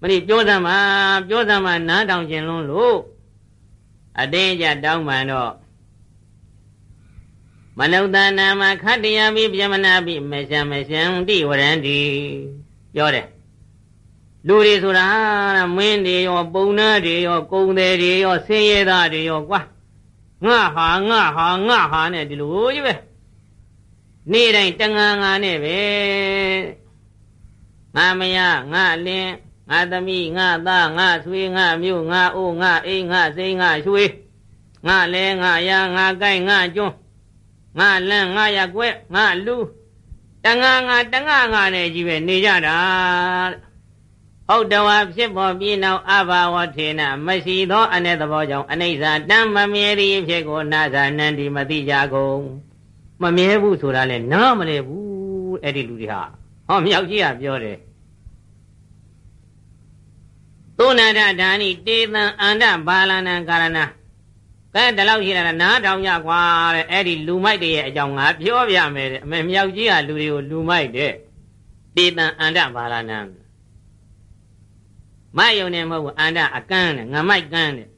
မလေးပြောစမ်းပါပြောစမ်းပါနားတောင်ခြင်းလုံးလို့ အတင်းကြတောင်းပန်တော့မနုဿနာမခတ္တယမိပြမနာပိမရှံမရှံတိဝရန္တိပြောတယ်လူတွေဆိုတာမင်းတွေရောပုံနာတွေရောကုံတယ်တွေရောဆင်းရဲသားတွေရောကွာငါဟာငါဟာငါဟာနဲ့ဒီလိုကြီးပဲနေ့တိုင်းတငါငါနဲ့ပဲငါမယငါလင်း ငါသမီးငါသားငါဆွေငါမြို့ငါအိုးငါအိမ်ငါစိန်ငါရွှေငါလဲငါရငါကိုက်ငါကျွန်းငါလန့်ငါရကွက်ငါလူတငါငါတငါငါနဲ့ကြီးပဲနေကြတာဟုတ်တဝါဖြစ်ပေါ်ပြီးနောက်အဘာဝထေနမရှိသောအ ਨੇ သဘောကြောင့်အနိစ္စတမ်းမမြဲသည့်ဖြစ်ကိုနာဇာနန္ဒီမသိကြကုန်မမြဲဘူးဆိုတာလဲနားမလဲဘူးအဲ့ဒီလူတွေဟာဟောမြောက်ကြီးကပြောတယ် သုဏဒဒါနိတေသံအန္တဘာလနံကာရဏကဲဒီလောက်ရှိတာနားထောင်ကြကွာတဲ့အဲ့ဒီလူမိုက်တွေရဲ့အကြောင်းငါပြောပြမယ်တဲ့အမေမြောက်ကြီးကလူတွေကိုလူမိုက်တဲ့တေသံအန္တဘာလနံမယုံနေမဟုတ်ဘူးအန္တအကန်းနဲ့ငမိုက်ကန်းတဲ့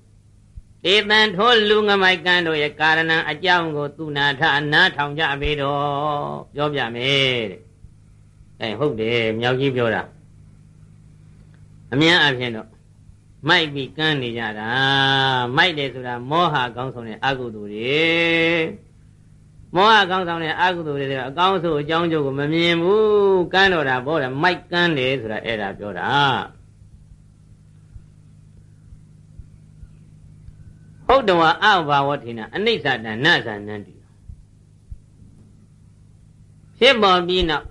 တေတံထိုလူငမိုက်ကန်းတို့ရဲ့ကာရဏအကြောင်းကိုသူနာထအနာထောင်ကြပေတော့ပြောပြမယ်တဲ့အဲဟုတ်တယ်မြောက်ကြီးပြောတာ အများအပြည့်တော့မိုက်ပြီးကန်းနေကြတာမိုက်တယ်ဆိုတာမောဟကောင်းဆောင်တဲ့အကုသိုလ်တွေမောဟကောင်းဆောင်တဲ့အကုသိုလ်တွေဆိုအကောင်းဆိုအကြောင်းကျိုးကိုမမြင်ဘူးကန်းတော့တာဘောတယ်မိုက်ကန်းတယ်ဆိုတာအဲ့ဒါပြောတာဟုတ်တော်အဘာဝထေနအနိစ္စတဏ္ဏဇာနန္တိဖြစ်ပေါ်ပြီးနောက်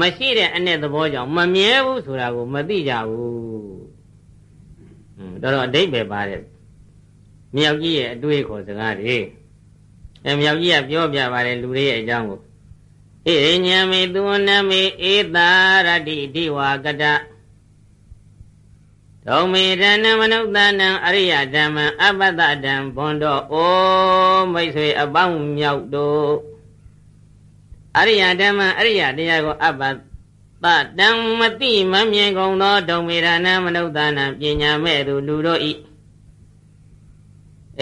မရှိတဲ့အ내သဘောကြောင့်မမြဲဘူးဆိုတာကိုမသိကြဘူးတော်တော်အတိတ်ပဲပါတယ်မြောက်ကြီးရဲ့အတွေ့ခေါ်စကားတွေအဲမြောက်ကြီးကပြောပြပါတယ်လူတွေရဲ့အကြောင်းကိုဣရိညာမေသူဝနမေဧတာရတိတိဝါကတဒုံမေတနမနုဿနံအရိယဓမ္မံအပ္ပတတံဘွန်တော်အိုမိတ်ဆွေအပေါင်းမြောက်တို့ အရိယဓမ္မအရိယတရားကိုအပ္ပတတံမတိမမြင်ကုန်သောဒုံမေရဏမနုဿနံပညာမဲ့သူလူတို့ဤ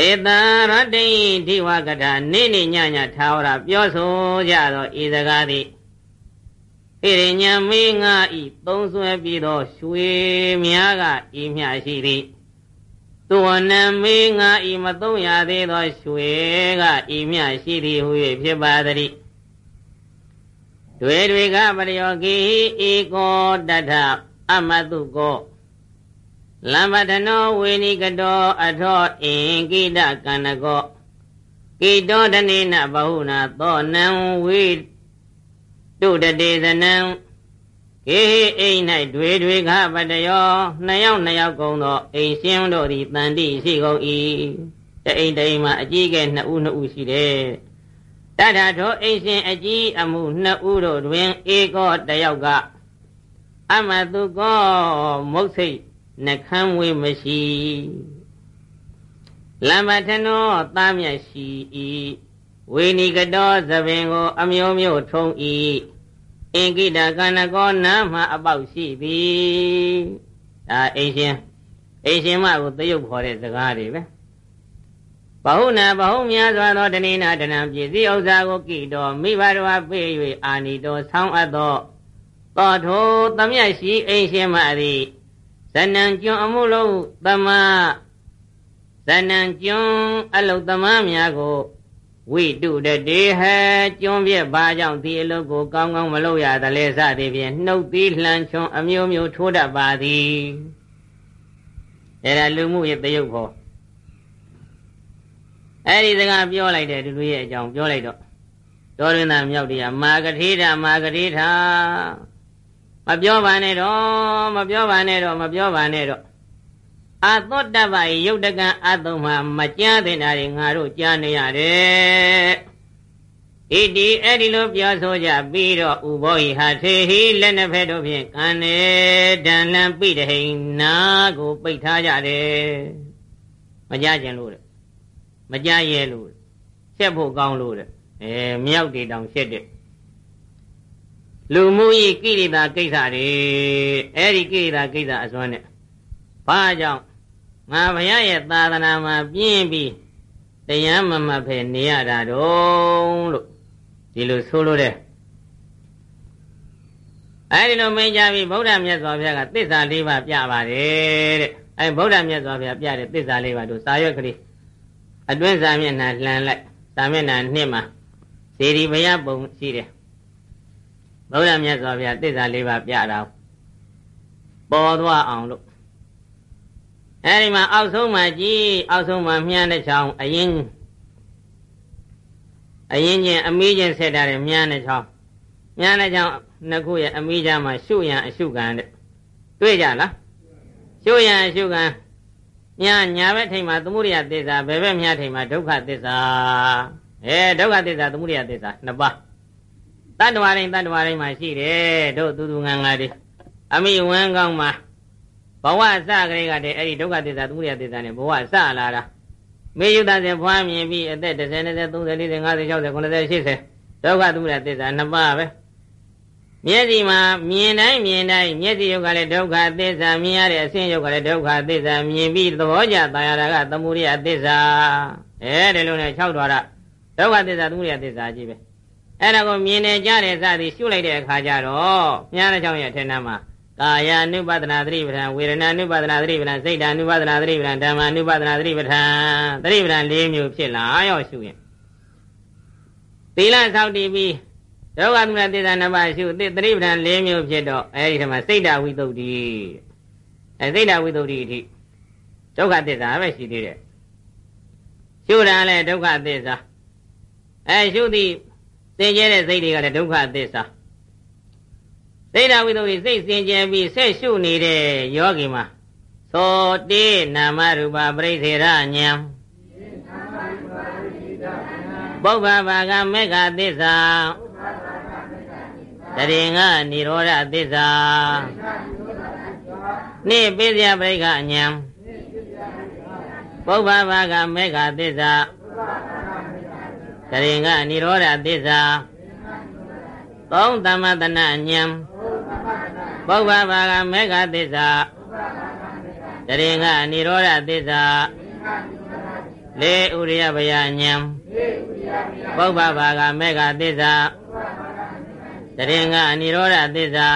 ဧတရတိဓိဝကထာနေနေညညထာဝရပြောဆိုကြသောဤစကားသည်ဣရိညာမေငါဤသုံးဆွဲပြီးသောရွှေများကဤမြရှိသည်သူဝနံမေငါဤမသုံးရသေးသောရွှေကဤမြရှိသည်ဟု၍ဖြစ်ပါသည် တွေတွေကပရိယောကိဧကောတထအမတုကောလမ္ပတနောဝေနိကတောအထောအင်ကိတကန္နကောကိတောတနေနဘဟုနာသောနံဝိတုတတေသနံကေအိမ်၌တွေတွေကပတယောနှစ်ယောက်နှစ်ယောက်ကုန်သောအိမ်ရှင်တို့သည်တန်တိရှိကုန်၏တအိမ်တိမ်မှာအကြီးကဲနှစ်ဦးနှစ်ဦးရှိတယ် တထထိုအိမ်ရှင်အကြီးအမှုနှစ်ဦးတို့တွင်ဧကောတယောက်ကအမတုကောမုတ်စိတ်နှခမ်းဝေးမရှိလမ္မထနောသားမြတ်ရှိ၏ဝေနိကတောသပင်ကို အမျိုးမျိုးထုံး၏အင်ကိတကဏကောနာမှအပေါက်ရှိသည်ဒါအိမ်ရှင်အိမ်ရှင်မကိုသရုပ်ခေါ်တဲ့စကားတွေပဲ ဘဟုနာဘဟုများစွာသောတဏိနာတဏံပစ္စည်းဥစ္စာကိုကိတော်မိဘတော်ပေး၍အာနိတော်ဆောင်းအပ်သောသောထိုသမျက်ရှိအိမ်ရှင်မသည်ဇဏံကျွန်းအမှုလုံးသမဇဏံကျွန်းအလုသမများကိုဝိတုတတေဟကျွန်းပြက်ဘာကြောင့်ဒီအလုပ်ကိုကောင်းကောင်းမလုပ်ရသလဲစသည်ဖြင့်နှုတ်သီးလှန်ချွန်အမျိုးမျိုးထိုးတတ်ပါသည်အဲဒါလူမှုရဲ့တယုတ်ခေါ် အဲ့ဒီစကားပြောလိုက်တဲ့လူတွေရဲ့အကြောင်းပြောလိုက်တော့တော်ရင်းသားမြောက်တရားမာဂတိတာမာဂတိတာမပြောပါနဲ့တော့မပြောပါနဲ့တော့မပြောပါနဲ့တော့အာသောတပ္ပယယုတ်တကံအတုံမှာမကြားတဲ့နာတွေငါတို့ကြားနေရတယ်ဣတိအဲ့ဒီလိုပြောဆိုကြပြီးတော့ဥဘောဟိဟာထေဟိလက်နှစ်ဖက်တို့ဖြင့်ကံနေဒံလံပိတဟိနာကိုပိတ်ထားကြတယ်မကြားခြင်းလို့တဲ့ မကြားရဲလို့ဆက်ဖို့ကောင်းလို့တဲ့အဲမြောက်တွေတောင်ဆက်တဲ့လူမှုဤကိရိတာကိစ္စတွေအဲ့ဒီကိရိတာကိစ္စအစွမ်းနဲ့ဘာကြောင့်ငါဘုရားရဲ့သာသနာမှာပြင်းပြီးတရားမမဖယ်နေရတာတော့လို့ဒီလိုဆိုလို့တဲ့အဲဒီလိုမိန်ကြပြီးဗုဒ္ဓမြတ်စွာဘုရားကသစ္စာလေးပါးပြပါတယ်တဲ့အဲဗုဒ္ဓမြတ်စွာဘုရားပြတဲ့သစ္စာလေးပါးတို့စာရွက်ကလေး အတွင်းစာမျက်နှာလှန်လိုက်စာမျက်နှာနှစ်မှာစေတီဘုရားပုံရှိတယ်ဗုဒ္ဓမြတ်စွာဘုရားသစ္စာလေးပါးပြတာပေါ်သွားအောင်လို့အဲဒီမှာအောက်ဆုံးမှာကြည်အောက်ဆုံးမှာမြန်းတဲ့ချောင်းအရင်အရင်ချင်းအမီးချင်းဆက်ထားတဲ့မြန်းတဲ့ချောင်းမြန်းတဲ့ချောင်းနှစ်ခုရဲ့အမီးချမ်းမှာရှုရန်အရှုခံတဲ့တွေ့ကြလားရှုရန်အရှုခံ ညာညာဘက်ထိန်မှာသမုဒိယသစ္စာဘယ်ဘက်မြထိန်မှာဒုက္ခသစ္စာအဲဒုက္ခသစ္စာသမုဒိယသစ္စာနှစ်ပါးတတ္တဝရင်းတတ္တဝရင်းမှာရှိတယ်တို့သူသူငန်းငါတွေအမိဝမ်းကောင်းမှာဘဝစကလေးကတည်းအဲ့ဒီဒုက္ခသစ္စာသမုဒယသစ္စာနဲ့ဘဝစလာတာမေယုတစဉ်ဖွားမြင်ပြီးအသက်30 20 30 40 50 60 90 80ဒုက္ခသမုဒယသစ္စာနှစ်ပါးပဲ မျက်စိမှာမြင်တိုင်းမြင်တိုင်းမျက်စိရုပ်ကလည်းဒုက္ခသစ္စာမြင်ရတဲ့အဆင်းရုပ်ကလည်းဒုက္ခသစ္စာမြင်ပြီးသဘောကျတာယာတာကသမုဒယသစ္စာအဲဒီလိုနဲ့၆တော်ရဒုက္ခသစ္စာသမုဒယသစ္စာကြီးပဲအဲ့ဒါကိုမြင်နေကြတဲ့စသည်ရှုလိုက်တဲ့အခါကျတော့မြားတဲ့ချောင်းရဲ့အထက်နားမှာကာယ ानु ပဒနာသတိပဋ္ဌာန်ဝေဒနာ ानु ပဒနာသတိပဋ္ဌာန်စိတ် ानु ပဒနာသတိပဋ္ဌာန်ဓမ္မ ानु ပဒနာသတိပဋ္ဌာန်သတိပဋ္ဌာန်၄မျိုးဖြစ်လာရောက်ရှုရင်သီလဆောက်တည်ပြီး ဒုက္ခသမုဒယသစ္စာနှစ်ပါးရှုသတိပဋ္ဌာန်၄မျိုးဖြစ်တော့အဲဒီထမှာစိတ်တဝိသုဒ္ဓိအဲစိတ်တဝိသုဒ္ဓိအထိဒုက္ခသစ္စာပဲရှိသေးတယ်ရှုတာလည်းဒုက္ခသစ္စာအဲရှုသည့်သင်ကျဲတဲ့စိတ်တွေကလည်းဒုက္ခသစ္စာစိတ်ဓာဝိတ္တုစိတ်စင်ကြယ်ပြီးဆက်ရှုနေတဲ့ယောဂီမှာသောတေနာမရူပပရိသေရဉာဏ်ပုဗ္ဗဘာကမေဃသစ္စာ တရင်ကនិရောဓသစ္စာနိပိစယပရိက္ခဉာဏ်ပုဗ္ဗဘာကမေဃသစ္စာတရင်ကនិရောဓသစ္စာသုံးသမတနာဉာဏ်ပုဗ္ဗဘာကမေဃသစ္စာတရင်ကនិရောဓသစ္စာလေဥရိယဘယဉံပုဗ္ဗဘာကမေဃသစ္စာ တရင်ကအနိရောဓသစ္စာ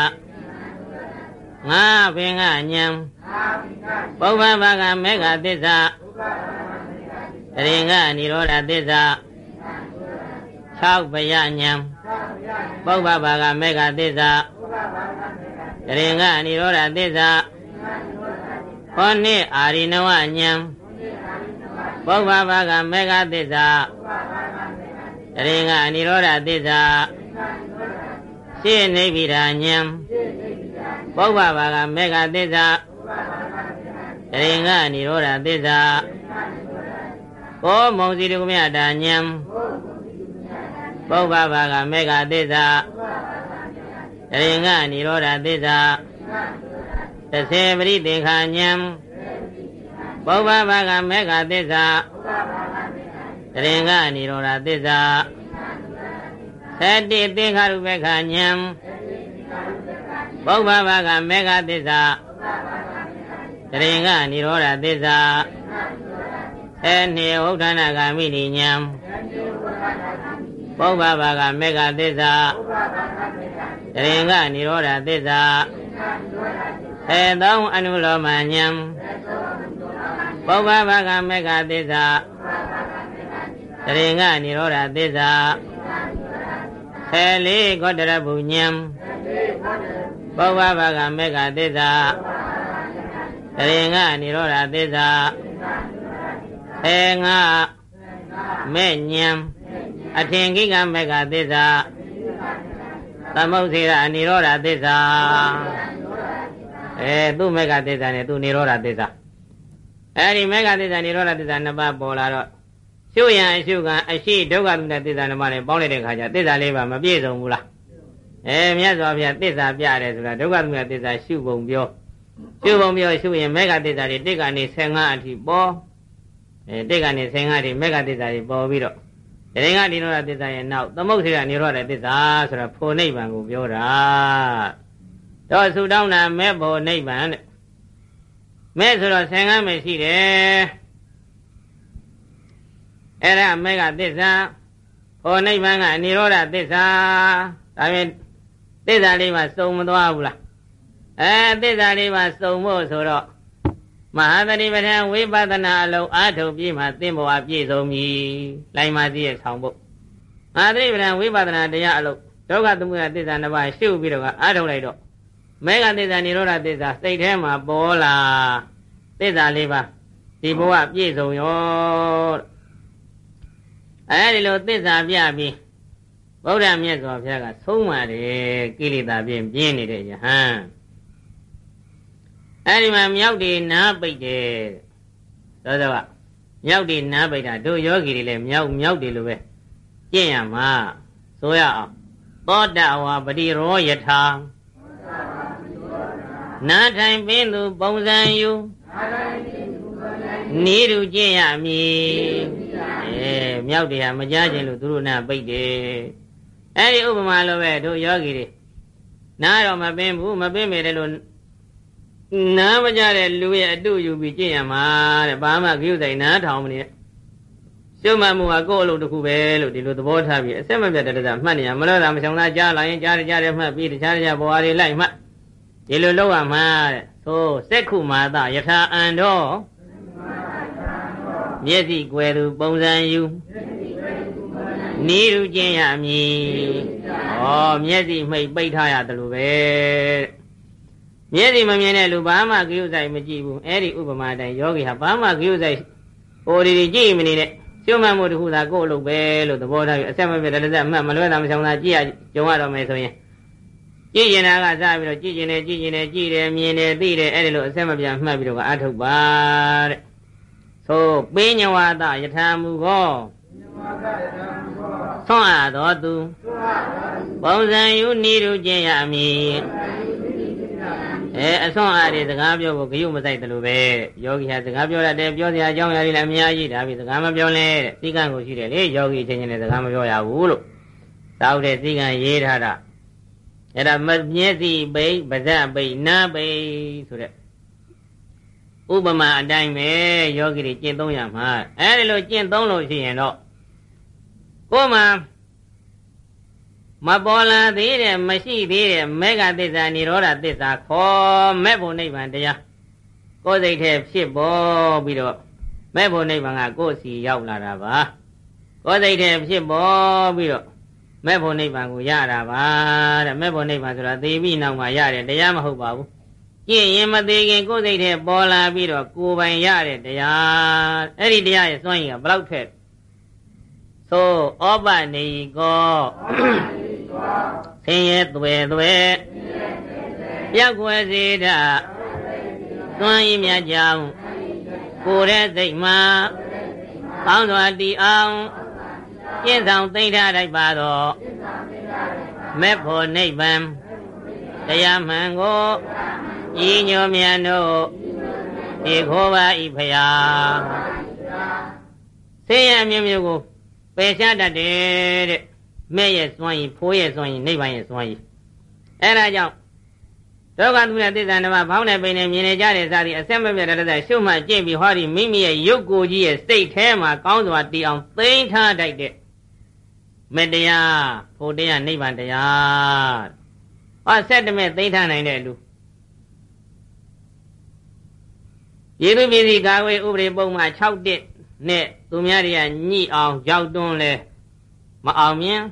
ငါပင်ကညံပုဗ္ဗဘကမေဃသစ္စာတရင်ကအနိရောဓသစ္စာ၆ပယညံပုဗ္ဗဘကမေဃသစ္စာတရင်ကအနိရောဓသစ္စာဟောနိအာရိနဝညံပုဗ္ဗဘကမေဃသစ္စာတရင်ကအနိရောဓသစ္စာ ရှင်းနိဗ္ဗိဒာညံပုဗ္ဗဘာကမေဃသစ္စာတရင်ကနိရောဓသစ္စာကောမုံစီတုမြတာညံပုဗ္ဗဘာကမေဃသစ္စာတရင်ကနိရောဓသစ္စာသစေပရိသင်္ခာညံပုဗ္ဗဘာကမေဃသစ္စာတရင်ကနိရောဓသစ္စာ သတိသင်္ခါရုပ္ပခာညံပုဗ္ဗဘာကမေဃသစ္စာတရင်ကនិရောဓသစ္စာအဲနှေဝုဋ္ဌနာဂာမိနိညံပုဗ္ဗဘာကမေဃသစ္စာတရင်ကនិရောဓသစ္စာအဲသောအနုလောမညံပုဗ္ဗဘာကမေဃသစ္စာတရင်ကនិရောဓသစ္စာ ခေလေးကောတရပုညံပုဗ္ဗဘာကမေကသစ္စာတရေငါနိရောဓသစ္စာအေငါမေညံအထင်ကိကမေကသစ္စာသမုတ်စေရနိရောဓသစ္စာအဲသူ့မေကသစ္စာနဲ့သူ့နိရောဓသစ္စာအဲဒီမေကသစ္စာနိရောဓသစ္စာနှစ်ပါးပေါ်လာတော့ ရှုရန်အရှုကအရှိဒုက္ခသုတသစ္စာနှစ်ပါးနဲ့ပေါင်းလိုက်တဲ့ခါကျသစ္စာလေးပါမပြည့်စုံဘူးလားအဲမြတ်စွာဘုရားသစ္စာပြတယ်ဆိုတာဒုက္ခသုတသစ္စာရှုပုံပြောရှုပုံပြောရှုရင်မေဃသစ္စာတွေတိတ်ကနေ15အထိပေါ်အဲတိတ်ကနေ15အထိမေဃသစ္စာတွေပေါ်ပြီးတော့တရင်ကဒီနောရသစ္စာရဲ့နောက်သမုတ်စေရနိရောဓသစ္စာဆိုတာဖို့နိဗ္ဗာန်ကိုပြောတာတော့ဆူတောင်းတာမဲ့ဖို့နိဗ္ဗာန်တဲ့မဲ့ဆိုတော့15မဲ့ရှိတယ် အဲ့ဒါမဲ့ကသစ္စာဖို့နိဗ္ဗာန်ကနိရောဓသစ္စာဒါပြင်သစ္စာလေးမှစုံမသွားဘူးလားအဲသစ္စာလေးမှစုံဖို့ဆိုတော့မဟာသတိပဋ္ဌာန်ဝိပဿနာအလုံးအာထုပြည့်မှသင်္ဘောအပြည့်စုံပြီလိုင်မာစီရဲ့ဆောင်ဖို့မဟာသတိပဋ္ဌာန်ဝိပဿနာတရားအလုံးဒုက္ခသမုဒယသစ္စာနှစ်ပါးရှုပြီးတော့အာထုလိုက်တော့မေဃသစ္စာនិရောဓသစ္စာစိတ်ထဲမှာပေါ်လာသစ္စာလေးပါဒီဘဝပြည့်စုံရော အဲဒီလိုသစ္စာပြပြီးဗုဒ္ဓမြတ်စွာဘုရားကဆုံးပါတယ်ကိလေသာဖြင့်ပြင်းနေတဲ့ယဟန်အဲဒီမှာမြောက်တွေနားပိတ်တယ်သောသောကမြောက်တွေနားပိတ်တာတို့ယောဂီတွေလည်းမြောက်မြောက်တွေလိုပဲကျင့်ရမှာဆိုရအောင်သောတဝါပတိရောယထာနားထိုင်ပင်သူပုံစံယူနေရူကျင့်ရမည် အဲမြောက်တွေဟာမကြားခြင်းလို့သူတို့နာပိတ်တယ်အဲဒီဥပမာလိုပဲတို့ယောဂီတွေနားတော့မပင်ဘူးမပင်မေတယ်လို့နားမကြတဲ့လူရဲ့အတုယူပြီးကြည့်ရမှာတဲ့ဘာမှကြည့်ဆိုင်နားထောင်မနေနဲ့ရှုမှတ်မှုကကိုယ့်အလုပ်တစ်ခုပဲလို့ဒီလိုသဘောထားပြီးအဆက်မပြတ်တတမှတ်နေရမလို့သာမဆောင်သားကြားလာရင်ကြားကြတယ်မှတ်ပြီးတခြားတခြားဘဝတွေလိုက်မှတ်ဒီလိုလုပ်ရမှာတဲ့သို့စက်ခုမာသယထာအန္တော မျက်စိကွယ်သူပုံစံယူနီးရူကျင်းရမည်ဩမျက်စိမှိတ်ပိတ်ထားရတယ်လို့ပဲမျက်စိမမြင်တဲ့လူဘာမှကြိုးဆိုင်မကြည့်ဘူးအဲ့ဒီဥပမာတိုင်းယောဂီဟာဘာမှကြိုးဆိုင်ဟိုဒီကြည့်မနေနဲ့ကျွမ်းမမှုတခုသာကိုယ့်အလုပ်ပဲလို့သဘောထားပြီးအဆက်မပြတ်တလက်မှတ်မလွဲတာမဆောင်တာကြည့်ရကြုံရတော့မယ်ဆိုရင်ကြည့်ရင်ကစပြီးတော့ကြည့်ရင်လည်းကြည့်ရင်လည်းကြည့်တယ်မြင်တယ်သိတယ်အဲ့ဒီလိုအဆက်မပြတ်မှတ်ပြီးတော့အထုတ်ပါတဲ့ သို့ပိညဝါဒယထာမူကောသွန်အားတော်သူပုံစံယူနေရခြင်းရမည်အဲအဆွမ်းအားတွေစကားပြောဖို့ဂယုမဆိုင်တယ်လို့ပဲယောဂီဟာစကားပြောရတယ်ပြောစရာအကြောင်းအရာတွေလည်းအများကြီးဒါပြီစကားမပြောလဲတဲ့သိကံကိုရှိတယ်လေယောဂီချင်းချင်းလည်းစကားမပြောရဘူးလို့တောက်တဲ့သိကံရေးထားတာအဲ့ဒါမျက်စိပိတ်ပါးစပ်ပိတ်နားပိတ်ဆိုတဲ့ ဥပမာအတိုင်းပဲယောဂီတွေကျင့်သုံးရမှာအဲဒီလိုကျင့်သုံးလို့ရှိရင်တော့ကိုယ်မှာမပေါ်လာသေးတဲ့မရှိသေးတဲ့မေဃသစ္စာនិရောဓသစ္စာခေါ်မဲ့ဖို့နိဗ္ဗာန်တရားကိုယ်စိတ်ထဲဖြစ်ပေါ်ပြီးတော့မဲ့ဖို့နိဗ္ဗာန်ကကိုယ်စီရောက်လာတာပါကိုယ်စိတ်ထဲဖြစ်ပေါ်ပြီးတော့မဲ့ဖို့နိဗ္ဗာန်ကိုရတာပါတဲ့မဲ့ဖို့နိဗ္ဗာန်ဆိုတာသေပြီးနောက်မှရတယ်တရားမဟုတ်ပါဘူး ကျင့်ရင်မသေးခင်ကိုယ်စိတ်ထဲပေါ်လာပြီးတော့ကိုယ်ပိုင်ရတဲ့တရားအဲ့ဒီတရားရဲ့စွန့်ရင်ကဘလောက်ထက်သို့ဩပနေကောဆင်းရဲသွယ်သွယ်ပြောက်ွယ်စေတာသွမ်းဤမြတ်ကြောင့်ကိုယ်ရဲ့စိတ်မှာကောင်းစွာတည်အောင်ကျင့်ဆောင်သိထားလိုက်ပါတော့မဲ့ဖို့နိဗ္ဗာန်တရားမှန်ကို ဤညိုမြတ်တို့ဒီခိုးပါဤဖရာဆင်းရဲမျိုးမျိုးကိုပယ်ရှားတတ်တယ်တဲ့မဲ့ရဲ့စွမ်းရည်ဖိုးရဲ့စွမ်းရည်နိဗ္ဗာန်ရဲ့စွမ်းရည်အဲဒါကြောင့်ဒုက္ခသူနဲ့သစ္စာဓမ္မဖောင်းနေပိန်နေမြင်နေကြတဲ့စားဒီအဆက်မပြတ်တဲ့ရှုမှတ်ကြည့်ပြီးဟောဒီမိမိရဲ့ရုပ်ကိုယ်ကြီးရဲ့စိတ်ထဲမှာကောင်းစွာတည်အောင်သိမ်းထားတတ်တဲ့မေတ္တရားဖို့တရားနိဗ္ဗာန်တရားဟောဆက်တမဲ့သိမ်းထားနိုင်တဲ့လူ ယေသူပြည်စီကာဝေဥပဒေပုံမှာ6တက်နဲ့သူများတွေကညှိအောင်ရောက်တွန်းလဲမအောင်မြင်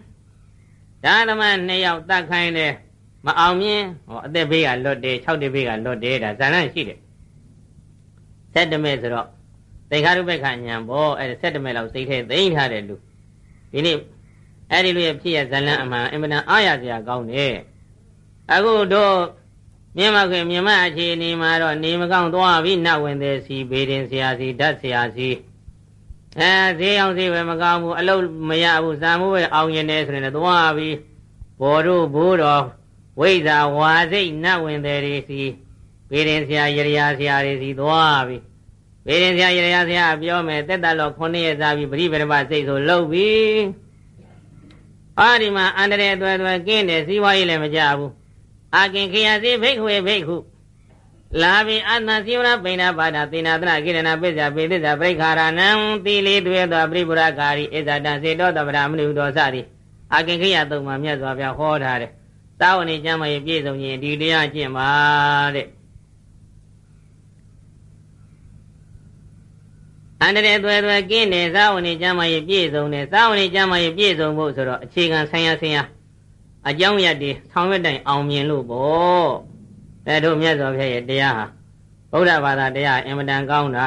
ဒါသမ2ယောက်တတ်ခိုင်းတယ်မအောင်မြင်ဟောအသက်ဘေးကလွတ်တယ်6တက်ဘေးကလွတ်တယ်ဒါဇာဏရှိတယ်ဆက်တမဲ့ဆိုတော့သင်္ခါရုပ္ပခဉာဏ်ဘောအဲ့ဆက်တမဲ့လောက်စိတ်ထဲသိမ့်ထားတဲ့လူဒီနေ့အဲ့ဒီလူရဲ့ဖြစ်ရဇလန်းအမှန်အင်မတန်အားရစရာကောင်းတယ်အခုတို့ မြင်မခွင့်မြင်မအခြေအနေမှာတော့နေမကောင်းသွားပြီနတ်ဝင်သေးစီဘေးရင်ဆရာစီဓာတ်ဆရာစီအဲဈေးအောင်ဈေးပဲမကောင်းဘူးအလုပ်မရဘူးဇာမိုးပဲအောင်ရင်တယ်ဆိုရင်လည်းသွားပြီဘော်တို့ဘိုးတော်ဝိဇ္ဇာဝါစိတ်နတ်ဝင်သေးတွေစီဘေးရင်ဆရာရရဆရာတွေစီသွားပြီဘေးရင်ဆရာရရဆရာပြောမယ်တက်တက်တော့9ရက်စားပြီပရိပရမစိတ်ဆိုလှုပ်ပြီအာဒီမှာအန္တရာယ်အသွယ်သွယ်ကင်းတယ်စီးပွားရေးလည်းမကြဘူး အာကင်ခရစီဘိက္ခွေဘိက္ခုလာဘိအတ္တစီဝရပိဏဘာဒသေနာတနာကိရဏပိစ္ဆာပေသစ္စာပရိခါရဏံတိလေတွေ့သောပရိပရကာရီဣဇာတံစေတောတပရမနုတော်စသည်အာကင်ခရသုံးမှာမြတ်စွာဘုရားဟောထားတယ်သာဝဏိကျမ်းမရေပြည့်စုံရင်ဒီတရားကျင့်ပါတဲ့အန္တရာယ်သွယ်သွယ်ကင်းတယ်သာဝဏိကျမ်းမရေပြည့်စုံတယ်သာဝဏိကျမ်းမရေပြည့်စုံဖို့ဆိုတော့အခြေခံဆိုင်ရာဆိုင်ရာ အကြောင်းရည်ဆောင်ရွက်တိုင်အောင်မြင်လို့ပေါ့အဲတို့မြတ်စွာဘုရားရဲ့တရားဟာဗုဒ္ဓဘာသာတရားအင်မတန်ကောင်းတာ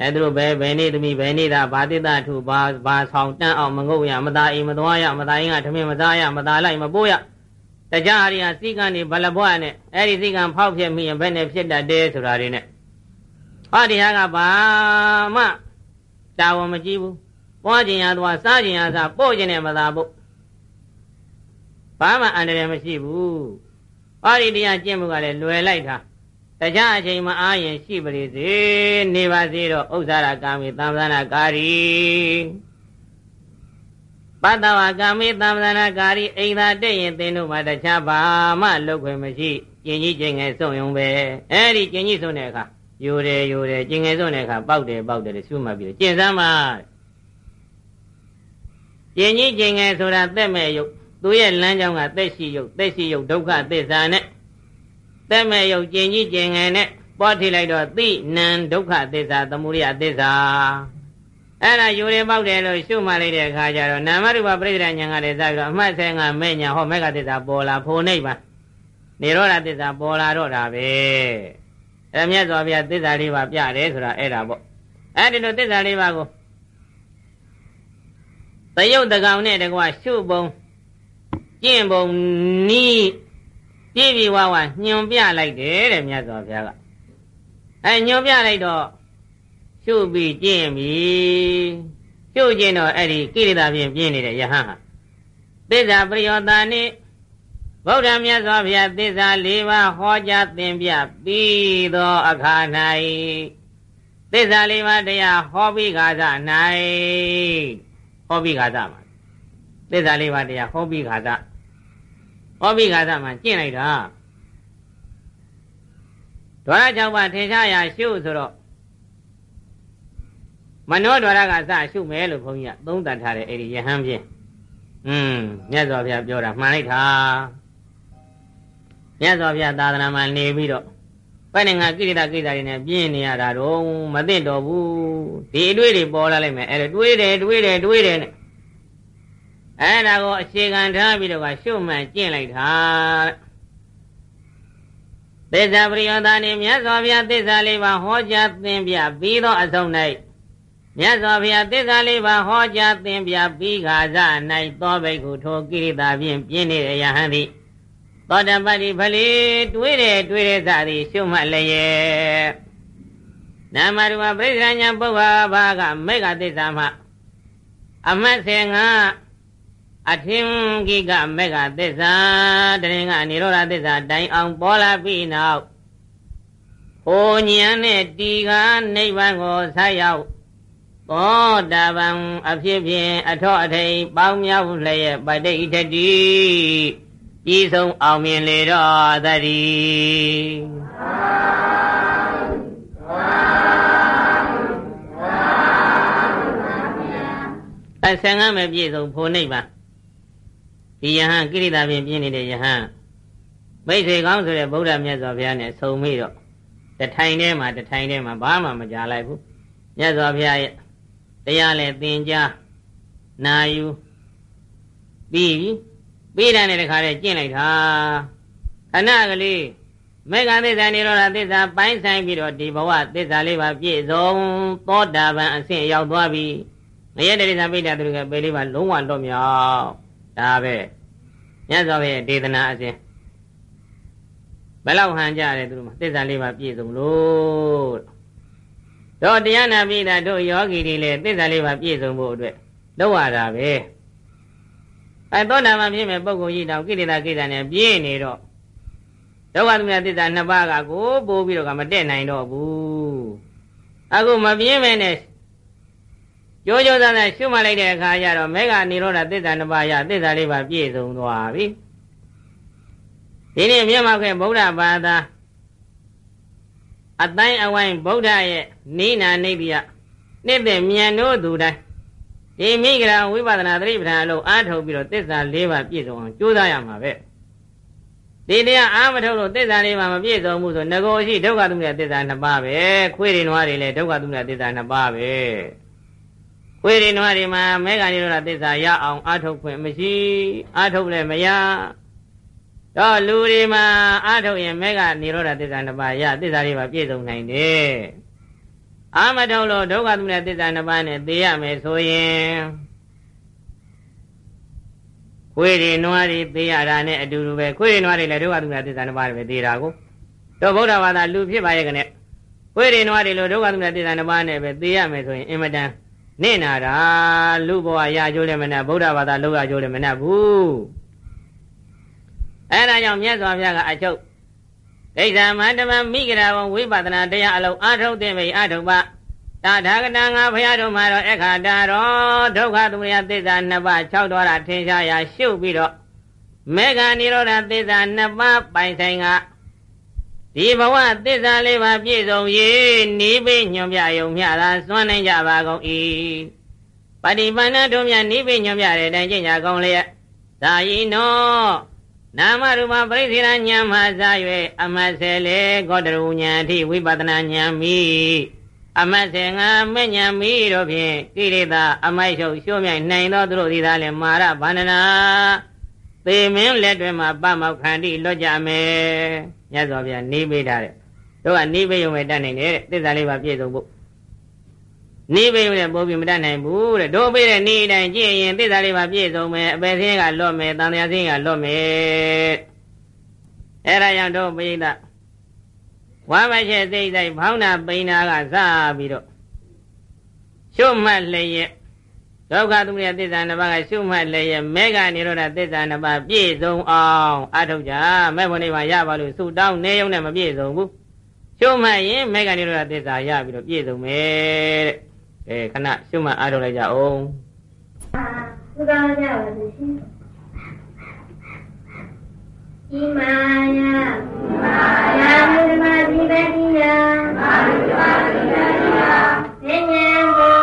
အဲသူတို့ဘယ်ဘယ်နေ့သမီးဘယ်နေ့သာဘာတိတထုဘာဘာဆောင်တန်းအောင်မငုတ်ရမသားအိမ်မသွားရမသားအိမ်ကထမင်းမသားရမသားလိုက်မပိုးရတရားအရိယာစိကံနေဘလဘွားနဲ့အဲ့ဒီစိကံဖောက်ဖြစ်မိရင်ဘယ်နဲ့ဖြစ်တတ်တယ်ဆိုတာတွေနဲ့ဟောတရားကဘာမှတာဝန်မကြည့်ဘူးပွားခြင်းရသွားစားခြင်းရစားပို့ခြင်းနဲ့မသာဖို့ ဘာမှအန္တရာယ်မရှိဘူး။ပါရိတရားကျင့်မှုကလည်းလွယ်လိုက်တာ။တခြားအချိန်မအားရင်ရှိပါလေစေ။နေပါစေတော့ဥစ္စာရကာမိသံသနာကာရီပတ္တဝကာမိသံသနာကာရီအိမ်သာတက်ရင်သင်တို့မှာတခြားဘာမှလုပ်ခွင့်မရှိ။ကျင်ကြီးကျင်ငယ်ဆုံးယုံပဲ။အဲဒီကျင်ကြီးဆုံးတဲ့အခါယူတယ်ယူတယ်ကျင်ငယ်ဆုံးတဲ့အခါပေါက်တယ်ပေါက်တယ်ရှုမှတ်ပြီးကျင်စမ်းပါ။ကျင်ကြီးကျင်ငယ်ဆိုတာသက်မဲ့ယုတ် သူရဲ့လမ်းကြောင်းကသက်ရှိယုတ်သက်ရှိယုတ်ဒုက္ခသစ္စာနဲ့သက်မဲ့ယုတ်ကျင်ကြီးကျင်ငယ်နဲ့ပွားထိလိုက်တော့သိနံဒုက္ခသစ္စာသမုဒိယသစ္စာအဲ့ဒါယူရင်ပေါက်တယ်လို့ရှုမှတ်လိုက်တဲ့အခါကျတော့နာမရူပပရိဒဉာဏ်ကလည်းစပြီးတော့အမှတ်ဆဲငါမဲ့ညာဟောမဲ့ကသစ္စာပေါ်လာဖို့နိဗ္ဗာန်နေရောဓသစ္စာပေါ်လာတော့တာပဲအဲ့မြတ်စွာဘုရားသစ္စာလေးပါပြတယ်ဆိုတာအဲ့ဒါပေါ့အဲ့ဒီလိုသစ္စာလေးပါကိုတယုတ်တကောင်နဲ့တကွာရှုပုံ ကျင့်ပုံနီးပြည့်ပြည့်ဝဝညွန်ပြလိုက်တယ်တဲ့မြတ်စွာဘုရားကအဲညွန်ပြလိုက်တော့ရှုပြီးကျင့်ပြီရှုကျင့်တော့အဲ့ဒီကိရိတာဖြင့်ပြင်းနေတဲ့ယဟန်ဟာသစ္စာပရိယောတာနိဗုဒ္ဓမြတ်စွာဘုရားသစ္စာ၄ပါးဟောကြားသင်ပြပြီးသောအခါ၌သစ္စာ၄ပါးတရားဟောပြီးခါသ၌ဟောပြီးခါသမှာသစ္စာလေးပါးတရားဟောပြီးခါသ ဟောပြီးခါသမှာကျင့်လိုက်တာဒွါရ၆ပါးထင်ရှားရာရှုဆိုတော့မနောဒွါရကစရှုမယ်လို့ဘုန်းကြီးကသုံးသပ်ထားတယ်အဲ့ဒီယဟန်ဖြင့်อืมမြတ်စွာဘုရားပြောတာမှန်လိုက်တာမြတ်စွာဘုရားသာသနာမှာနေပြီးတော့ဘယ်နဲ့ငါကိရိတာကိစ္စတွေနဲ့ပြင်းနေရတာတော့မသိတော့ဘူးဒီအတွေ့တွေပေါ်လာလိုက်မယ်အဲ့ဒါတွေးတယ်တွေးတယ်တွေးတယ်နဲ့ အဲ့ဒါကိုအခြေခံထားပြီးတော့ကရှုမှန်ကျင့်လိုက်တာသစ္စာပရိယောသနေမြတ်စွာဘုရားသစ္စာလေးပါးဟောကြားသင်ပြပြီးသောအဆုံး၌မြတ်စွာဘုရားသစ္စာလေးပါးဟောကြားသင်ပြပြီးခါစ၌သောဘိက္ခုထိုကိရိတာဖြင့်ပြင်းနေတဲ့ယဟန်သည်သောတပတ္တိဖလေတွေးတယ်တွေးတယ်စသည်ရှုမှတ်လျက်နာမရူပပရိစ္ဆာညာပုဗ္ဗဘာကမေဃသစ္စာမှအမတ်စေငါ အထင်ကိကမေဃသစ္စာတရင်ကនិရောဓသစ္စာတိုင်အောင်ပေါ်လာပြီးနောက်ဟိုဉာဏ်နဲ့တီကနိဗ္ဗာန်ကိုဆက်ရောက်သောတာပန်အဖြစ်ဖြင့်အထောအထိန်ပေါင်းမြောက်လျက်ပဋိဋ္ဌတိဤဆုံးအောင်မြင်လေတော့သတည်းအဆင်ကမဲ့ပြည့်စုံဖို့နိဗ္ဗာန် ဒီယဟန်ကိရိတာဖြင့်ပြင်းနေတဲ့ယဟန်မိတ်ဆွေကောင်းဆိုတဲ့ဗုဒ္ဓမြတ်စွာဘုရားနဲ့ဆုံမိတော့တထိုင်ထဲမှာတထိုင်ထဲမှာဘာမှမကြားလိုက်ဘူးမြတ်စွာဘုရားရဲ့တရားလည်းသင်ကြားနာယူပြီးပြီပြီးတယ်နဲ့တခါတည်းကျင့်လိုက်တာခဏကလေးမေဃသစ္စာនិရောဓသစ္စာပိုင်းဆိုင်ပြီးတော့ဒီဘဝသစ္စာလေးပါပြည့်စုံသောတာပန်အဆင့်ရောက်သွားပြီငရဲတိစ္ဆာပိဋကသူကပေလေးပါလုံးဝတော့မြောက် ဒါပဲမြတ်စွာဘုရားဒေသနာအစဉ်ဘယ်လောက်ဟန်ကြတယ်သူတို့မှာသစ္စာလေးပါပြည့်စုံလို့တော့တရားနာပိဋကတို့ယောဂီတွေလည်းသစ္စာလေးပါပြည့်စုံဖို့အတွက်လောက်ရတာပဲအဲသောတာပန်ဖြစ်မဲ့ပုဂ္ဂိုလ်ကြီးတောင်ကိလေသာကိစ္စနဲ့ပြည့်နေတော့ဒုက္ခသမယသစ္စာနှစ်ပါးကကိုပို့ပြီးတော့ကမတက်နိုင်တော့ဘူးအခုမပြင်းမဲ့နဲ့ ကြိုးကြိုးစားစားရှုမှတ်လိုက်တဲ့အခါကျတော့မေဃနိရောဓသစ္စာနှစ်ပါးရသစ္စာလေးပါပြည့်စုံသွားပြီဒီနေ့မြတ်မောခေဗုဒ္ဓဘာသာအတိုင်းအဝိုင်းဗုဒ္ဓရဲ့နိနာနိဗ္ဗယနှစ်သက်မြန်တို့သူတိုင်းဒီမိဂရာဝိပဿနာသတိပဋ္ဌာန်အလုံးအားထုတ်ပြီးတော့သစ္စာ၄ပါးပြည့်စုံအောင်ကြိုးစားရမှာပဲဒီတရားအားမထုတ်လို့သစ္စာ၄ပါးမပြည့်စုံဘူးဆိုငကိုရှိဒုက္ခသမုဒယသစ္စာနှစ်ပါးပဲခွေးတွေနွားတွေလည်းဒုက္ခသမုဒယသစ္စာနှစ်ပါးပဲ ခွေးတွေနွားတွေမှာမေဃနိရောဓသစ္စာရအောင်အားထုတ်ခွင့်မရှိအားထုတ်လည်းမရတော့လူတွေမှာအားထုတ်ရင်မေဃနိရောဓသစ္စာနှစ်ပါးရသစ္စာ၄ပါးပြည့်စုံနိုင်တယ်အာမထုတ်လို့ဒုက္ခသမုဒယသစ္စာနှစ်ပါးနဲ့သိရမယ်ဆိုရင်ခွေးတွေနွားတွေသိရတာနဲ့အတူတူပဲခွေးတွေနွားတွေလည်းဒုက္ခသမုဒယသစ္စာနှစ်ပါးပဲသိတာကိုတော့ဗုဒ္ဓဘာသာလူဖြစ်ပါရဲ့ကနဲ့ခွေးတွေနွားတွေလို့ဒုက္ခသမုဒယသစ္စာနှစ်ပါးနဲ့ပဲသိရမယ်ဆိုရင်အင်မတန် နေနာတာလူဘဝရကျိုးလည်းမနဲ့ဗုဒ္ဓဘာသာလောက်ရကျိုးလည်းမနဲ့ဘူးအဲဒါကြောင့်မြတ်စွာဘုရားကအချုပ်ဒိဋ္ဌာမန္တမမိဂရာဝဝိပဿနာတရားအလုံးအာထုတ်တဲ့မိအာထုတ်ပါတာထာဂတံငါဘုရားတို့မှာတော့အခါတာတော့ဒုက္ခသမုဒယသစ္စာနှစ်ပါး၆တော်တာထင်ရှားရာရှုပ်ပြီးတော့မေဃနိရောဓသစ္စာနှစ်ပါးပိုင်ဆိုင်က ဒီဘဝသစ္စာလေးပါးပြည့်စုံရေးနိဗ္ဗိညွန်ပြယုံမြတာစွန့်နိုင်ကြပါကုန်၏ပฏิပန္နတို့မြနိဗ္ဗိညွန်ပြတဲ့အတိုင်းကျင့်ကြကောင်းလျက်သာယီနောနာမရူပပရိသေရဉာဏ်မှစား၍အမတ်ဆယ်လေကောတရူဉာဏ်အထိဝိပဿနာဉာဏ်မိအမတ်ဆယ်ငါမဉဏ်မိတို့ဖြင့်ကိရိတာအမိုက်ချုပ်ရှုံးမြိုင်နိုင်သောသူတို့သည်သာလည်းမာရဗန္ဒနာ သေမင်းလက်တွင်မှာပမောက်ခန္တီလွတ်ကြမယ်မြတ်စွာဘုရားနေပေးထားတဲ့တို့ကနေပေးရုံပဲတတ်နိုင်တယ်တဲ့သစ္စာလေးပါပြည့်စုံဖို့နေပေးရုံနဲ့ပို့ပြီးမတတ်နိုင်ဘူးတဲ့တို့ပေးတဲ့နေတိုင်းကြည့်ရင်သစ္စာလေးပါပြည့်စုံမယ်အပယ်ဆင်းကလွတ်မယ်တန်တရားဆင်းကလွတ်မယ်အဲ့ဒါကြောင့်တို့ပိဋကဝါမချေသိသိဖောင်းနာပိန်နာကစပြီးတော့ရှုမှတ်လျက် ဒုက္ခသမုဒယသစ္စာနှစ်ပါးကရှုမှတ်လျက်မေဃနိရောဓသစ္စာနှစ်ပါးပြည့်စုံအောင်အထုတ်ကြမဲ့ဘုံနိဗ္ဗာန်ရပါလို့ဆုတောင်းနေုံနဲ့မပြည့်စုံဘူးရှုမှတ်ရင်မေဃနိရောဓသစ္စာရပြီးတော့ပြည့်စုံမယ်တဲ့အဲခဏရှုမှတ်အထုတ်လိုက်ကြအောင်သုသာကြပါလိမ့်ရှင်ဣမာယဣမာယမုဒ္ဓမတိပတိယမာရုပတိယသေဉ္ဇံဘုံ